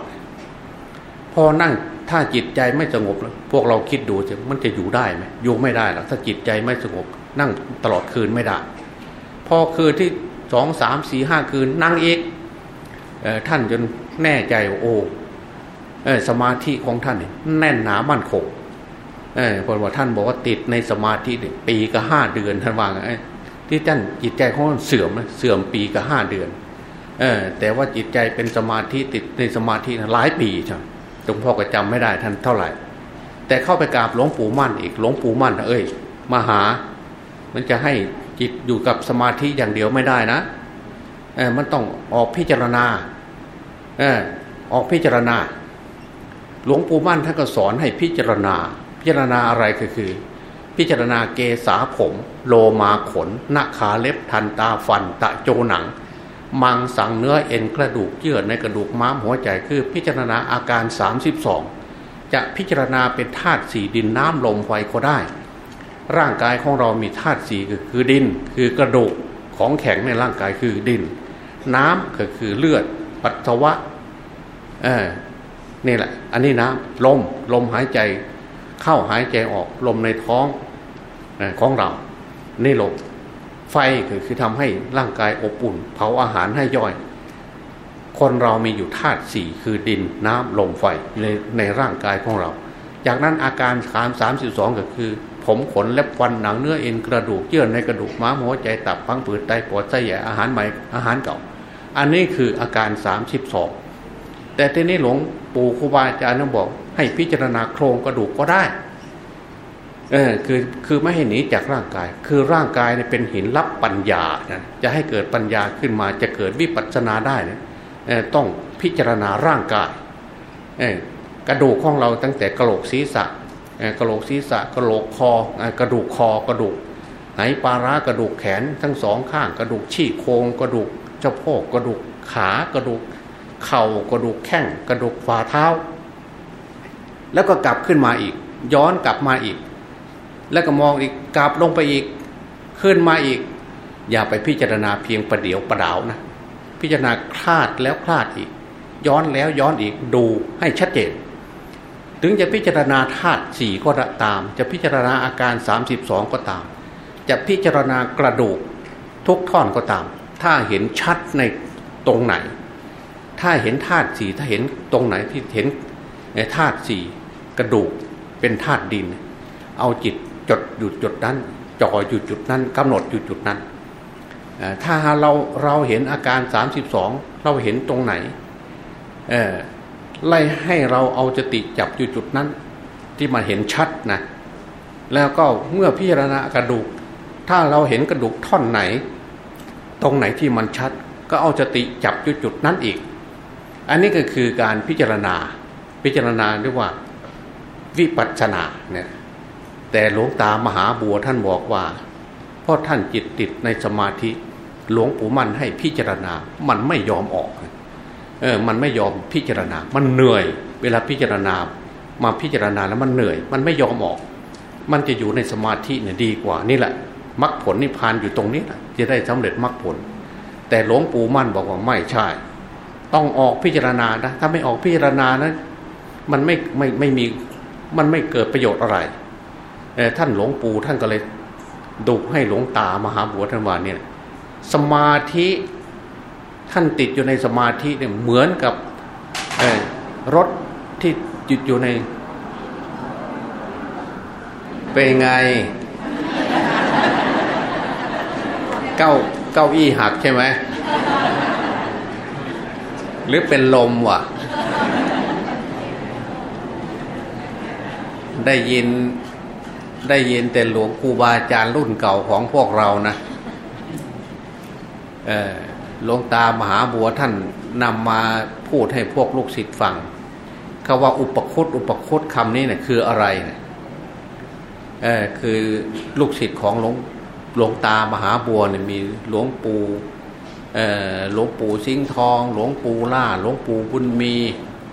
พอนั่งถ้าจิตใจไม่สงบพวกเราคิดดูจะมันจะอยู่ได้ไหมอยู่ไม่ได้หรอกถ้าจิตใจไม่สงบ นั่งตลอดคืนไม่ได้ พอคืนที่สองสามสี่ห้าคืนนั่งอีกท่านจนแน่ใจโอ้สมาธิของท่านแน่นหนามั่นคงเพราะว่าท่านบอกว่าติดในสมาธิปีกับห้าเดือนท่านว่าไงที่ท่านจิตใจของท่านเสื่อมเสื่อมปีกับห้าเดือน เออแต่ว่าจิตใจเป็นสมาธิติดในสมาธิหลายปีใช่หลวงพ่อก็จำไม่ได้ท่านเท่าไหร่ แต่เข้าไปกราบหลวงปู่มั่นอีกหลวงปู่มั่นเอ้ยมาหา มันจะให้จิตอยู่กับสมาธิอย่างเดียวไม่ได้นะเออมันต้องออกพิจารณาเออออกพิจารณา หลวงปู่มั่นท่านก็สอนให้พิจารณา พิจารณาอะไรก็คือ พิจารณาเกษาผม โลมาขนหน้าขาเล็บทันตาฟัน ตะโจหนัง มังสังเนื้อเอ็นกระดูกเยื่อในกระดูกม้ามหัวใจคือพิจารณาอาการ 32 จะพิจารณาเป็นธาตุสีดินน้ำลมไฟก็ได้ ร่างกายของเรามีธาตุสีคือดิน คือกระดูกของแข็งในร่างกายคือดิน น้ำก็คือเลือด ปัสสาวะเออนี่แหละ อันนี้นะลมลมหายใจเข้าหายใจออกลมในท้องของเรานี่ลม ไฟคือคือทำให้ร่างกายอบอุ่น เผาอาหารให้ย่อย คนเรามีอยู่ธาตุสี่คือดินน้ำลมไฟในในร่างกายของเรา จากนั้นอาการสามสามสิบสองก็คือ ผมขนเล็บฟันหนังเนื้อเอ็นกระดูกเยื่อในกระดูกม้ามหัวใจตับพังผืดไตปอดไส้ใหญ่อาหารใหม่อาหารเก่า อันนี้คืออาการสามสิบสองแต่ทีนี้หลวงปู่ครูบาอาจารย์ต้องบอก ให้พิจารณาโครงกระดูกก็ได้ เออคือคือไม่ให้หนีจากร่างกาย คือร่างกายเนี่ยเป็นหินรับปัญญานะจะให้เกิดปัญญาขึ้นมาจะเกิดวิปัสสนาได้เนี่ยต้องพิจารณาร่างกายกระดูกของเราตั้งแต่กระโหลกศีรษะกระโหลกศีรษะกระโหลกคอกระดูกคอกระดูกไหปาร้ากระดูกแขนทั้งสองข้างกระดูกชี้โครงกระดูกเจ้าโพกกระดูกขากระดูกเข่ากระดูกแข้งกระดูกฝ่าเท้า แล้วก็กลับขึ้นมาอีก ย้อนกลับมาอีก แล้วก็มองอีกกลับลงไปอีกขึ้นมาอีก อย่าไปพิจารณาเพียงประเดี๋ยวประดาวนะ พิจารณาคลาดแล้วคลาดอีก ย้อนแล้วย้อนอีกดูให้ชัดเจน ถึงจะพิจารณาธาตุสี่ก็ตาม จะพิจารณาอาการ 32 ก็ตาม จะพิจารณากระดูกทุกท่อนก็ตาม ถ้าเห็นชัดในตรงไหน ถ้าเห็นธาตุสี่ถ้าเห็นตรงไหนที่เห็นในธาตุสี่กระดูกเป็นธาตุดิน เอาจิต จดหยุดจุดนั้นจ่อหยุดจุดนั้นกำหนดหยุดจุดนั้น ถ้าเราเราเห็นอาการ 32 เราเห็นตรงไหนไล่ให้เราเอาจติจับอยู่จุดนั้น ที่มาเห็นชัดนะแล้วก็เมื่อพิจารณากระดูก ถ้าเราเห็นกระดูกท่อนไหน ตรงไหนที่มันชัด ก็เอาสติจับจุดจุดนั้นอีก อันนี้ก็คือการพิจารณาพิจารณาเรียกว่าวิปัสสนาเนี่ย แต่หลวงตามหาบัวท่านบอกว่าเพราะท่านจิตติดในสมาธิหลวงปู่มันให้พิจารณา มันไม่ยอมออก เออ มันไม่ยอมพิจารณา มันเหนื่อย เวลาพิจารณา มาพิจารณาแล้วมันเหนื่อย มันไม่ยอมออก มันจะอยู่ในสมาธิเนี่ยดีกว่า นี่แหละ มรรคผลนิพพานอยู่ตรงนี้จะได้สำเร็จมรรคผล แต่หลวงปู่มั่นบอกว่าไม่ใช่ ต้องออกพิจารณานะ ถ้าไม่ออกพิจารณานะ มันไม่ไม่ไม่มี มันไม่เกิดประโยชน์อะไร ท่านหลวงปู่ท่านก็เลยดุให้หลวงตามหาบัวท่านว่าเนี่ยสมาธิท่านติดอยู่ในสมาธิเนี่ยเหมือนกับรถที่จุดอยู่ใน เป็นไง เก้าเก้าอี้หักใช่ไหม หรือเป็นลมวะได้ยิน ได้ยินแต่หลวงครูบาอาจารย์รุ่นเก่าของพวกเรานะหลวงตามหาบัวท่านนำมาพูดให้พวกลูกศิษย์ฟังคาว่าอุปคตอุปคตคำนี้เนะี่ยคืออะไรเนะี่ยคือลูกศิษย์ของหลวงหลวงตามหาบัวเนี่ยมีหลวงปู่หลวงปู่สิงทอง หลวงปู่ล่า หลวงปู่บุญมี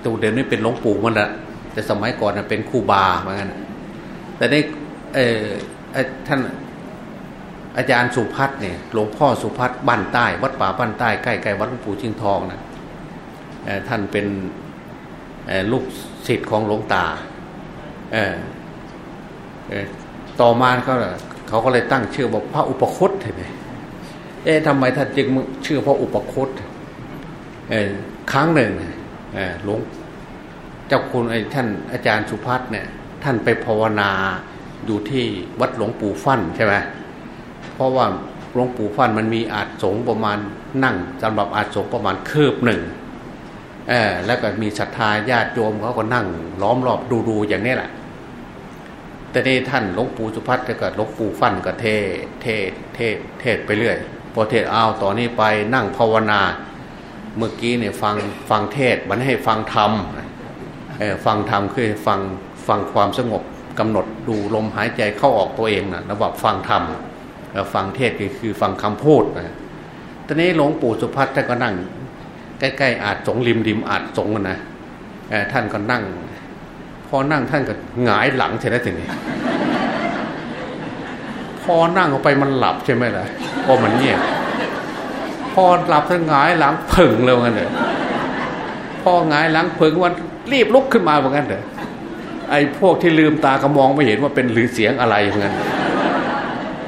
ตัวเดี๋ยวนี้เป็นหลวงปู่มันละแต่สมัยก่อนเป็นครูบาเหมือนกันแต่ใน ได้ท่านอาจารย์สุพัฒน์เนี่ยหลวงพ่อสุพัฒน์บ้านใต้ วัดป่าบ้านใต้ใกล้ๆวัดหลวงปู่ชิงทองนะท่านเป็นลูกศิษย์ของหลวงตาต่อมาเขาเขาก็เลยตั้งชื่อบอกพระอุปคุตเห็นไหมเอ๊ะทำไมท่านจึงชื่อพระอุปคุตครั้งหนึ่งหลวงเจ้าคุณไอ้ท่านอาจารย์สุพัฒน์เนี่ย ท่านไปภาวนา อยู่ที่วัดหลวงปู่ฟั่นใช่ไหมเพราะว่าหลวงปู่ฟั่นมันมีอาจสงประมาณนั่งสำหรับอาจสงประมาณคืบหนึ่งเออแล้วก็มีศรัทธาญาติโยมเขาก็นั่ง ล้อมรอบดูๆอย่างนี้แหละ แต่นี่ท่านหลวงปู่สุพัฒน์ก็หลวงปู่ฟั่นก็เทเทเทเทศไปเรื่อยพอเทศเอาต่อนนี้ไปนั่งภาวนา เมื่อกี้เนี่ยฟังฟังเทศมันให้ฟังธรรมฟังธรรมคือฟังฟังความสงบ กำหนดดูลมหายใจเข้าออกตัวเองนะระหว่างฟังธรรมฟังเทศก็คือฟังคำพูดนะตอนนี้หลวงปู่สุพัฒน์ท่านก็นั่ง ใกล้ๆอาจสงริมริมอาจสงนะท่านก็นั่ง พอนั่งท่านก็หงายหลังใช่ไหมถึงนี้พอนั่งออกไปมันหลับใช่ไหมล่ะพอมันเงียบพอหลับท่านหงายหลังผึ่งเลยกันเลยพอหงายหลังผึ่งวันรีบลุกขึ้นมาเหมือนกันเลย ไอ้พวกที่ลืมตาก็มองไม่เห็นว่าเป็นหรือเสียงอะไรเหมือนกัน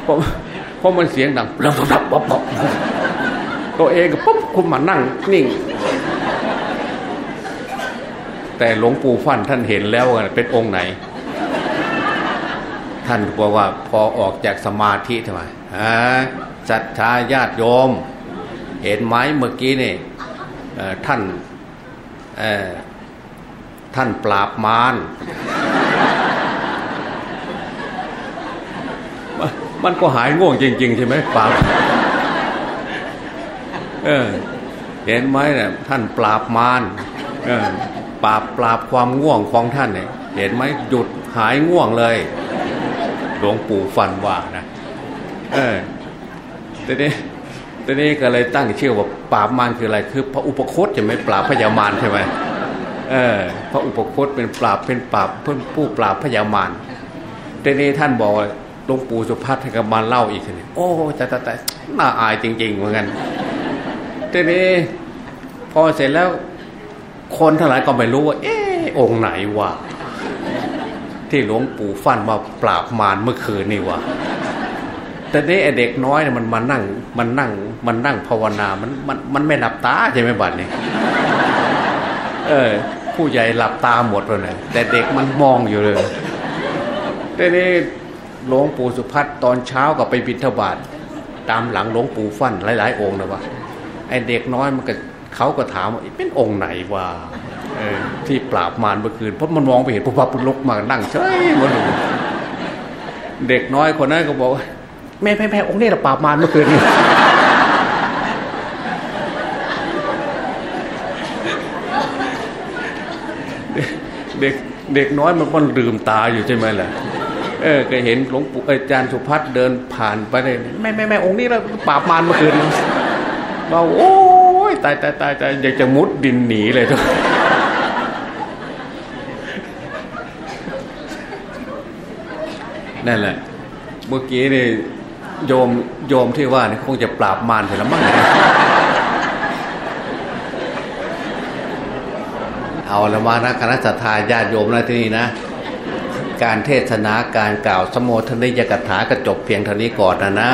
เพราะเพราะมันเสียงดังแล้วดับป๊บตัวเองก็ปุ๊บคุณมานั่งนิ่ง แต่หลวงปู่ฟันท่านเห็นแล้วเป็นองค์ไหน ท่านบอกว่าพอออกจากสมาธิทำไมฮะจัตตาญาติโยม เห็นไหมเมื่อกี้นี่ท่าน ท่านปราบมารมันก็หายง่วงจริง ๆ ใช่ไหมปราบเออเห็นไหมเนี่ยท่านปราบมารเออปราบปราบความง่วงของท่านเนี่ยเห็นไหมหยุดหายง่วงเลย หลวงปู่ฟันว่านะเออทีนี้ทีนี้ก็เลยตั้งชื่อว่าปราบมารคืออะไรคือพระอุปคุตจะไม่ปราบพญามารใช่ไหม เออพระอุปคุตเป็นปราบเป็นปราบเพื่อผู้ปราบพญามารทีนี้ท่านบอกหลวงปู่สุพัฒน์ก็มาเล่าอีกทีโอ้แต่แต่แต่น่าอายจริง ๆ เหมือนกันทีนี้พอเสร็จแล้ว คนทั้งหลายก็ไม่รู้ว่า เออองค์ไหนวะที่หลวงปู่ฟันมาปราบมารเมื่อคืนนี่วะแต่นี้ไอเด็กน้อยเนี่ยมันมานั่ง มันนั่ง มันนั่งภาวนา มันมันมันไม่หลับตาใช่ไหมบัดนี้ เออ ผู้ใหญ่หลับตาหมดเลยแต่เด็กมันมองอยู่เลยทีนี้หลวงปู่สุพัฒตอนเช้าก็ไปบิณฑบาตตามหลังหลวงปู่ฟั่นหลาย ๆ องค์นะวะไอเด็กน้อยมันก็เขาก็ถามว่าเป็นองค์ไหนวะที่ปราบมารเมื่อคืนเพราะมันมองไปเห็นพระพุทธลุกมานั่งเฉยมันเด็กน้อยคนนั้นก็บอกแม่แม่แม่องค์นี้เราปราบมารเมื่อคืนนี่ เด็กน้อยมันมันลืมตาอยู่ใช่ไหมล่ะเออก็เห็นหลวงปู่อาจารย์สุพัฒน์เดินผ่านไปเลยแม่แม่แม่องค์นี้เราปราบมารเมื่อคืนเราโอ้ยตายตายตายตายอยากจะมุดดินหนีเลยทุกนั่นแหละ เมื่อกี้นี่โยมโยมที่ว่านี่คงจะปราบมารเสร็จแล้วมั้ง เอาละมานะคณะสัตยาญาติโยมนะที่นี่นะ การเทศนาการกล่าวสมโภชนิยกถากระจบเพียงเท่านี้ก่อนนะนะ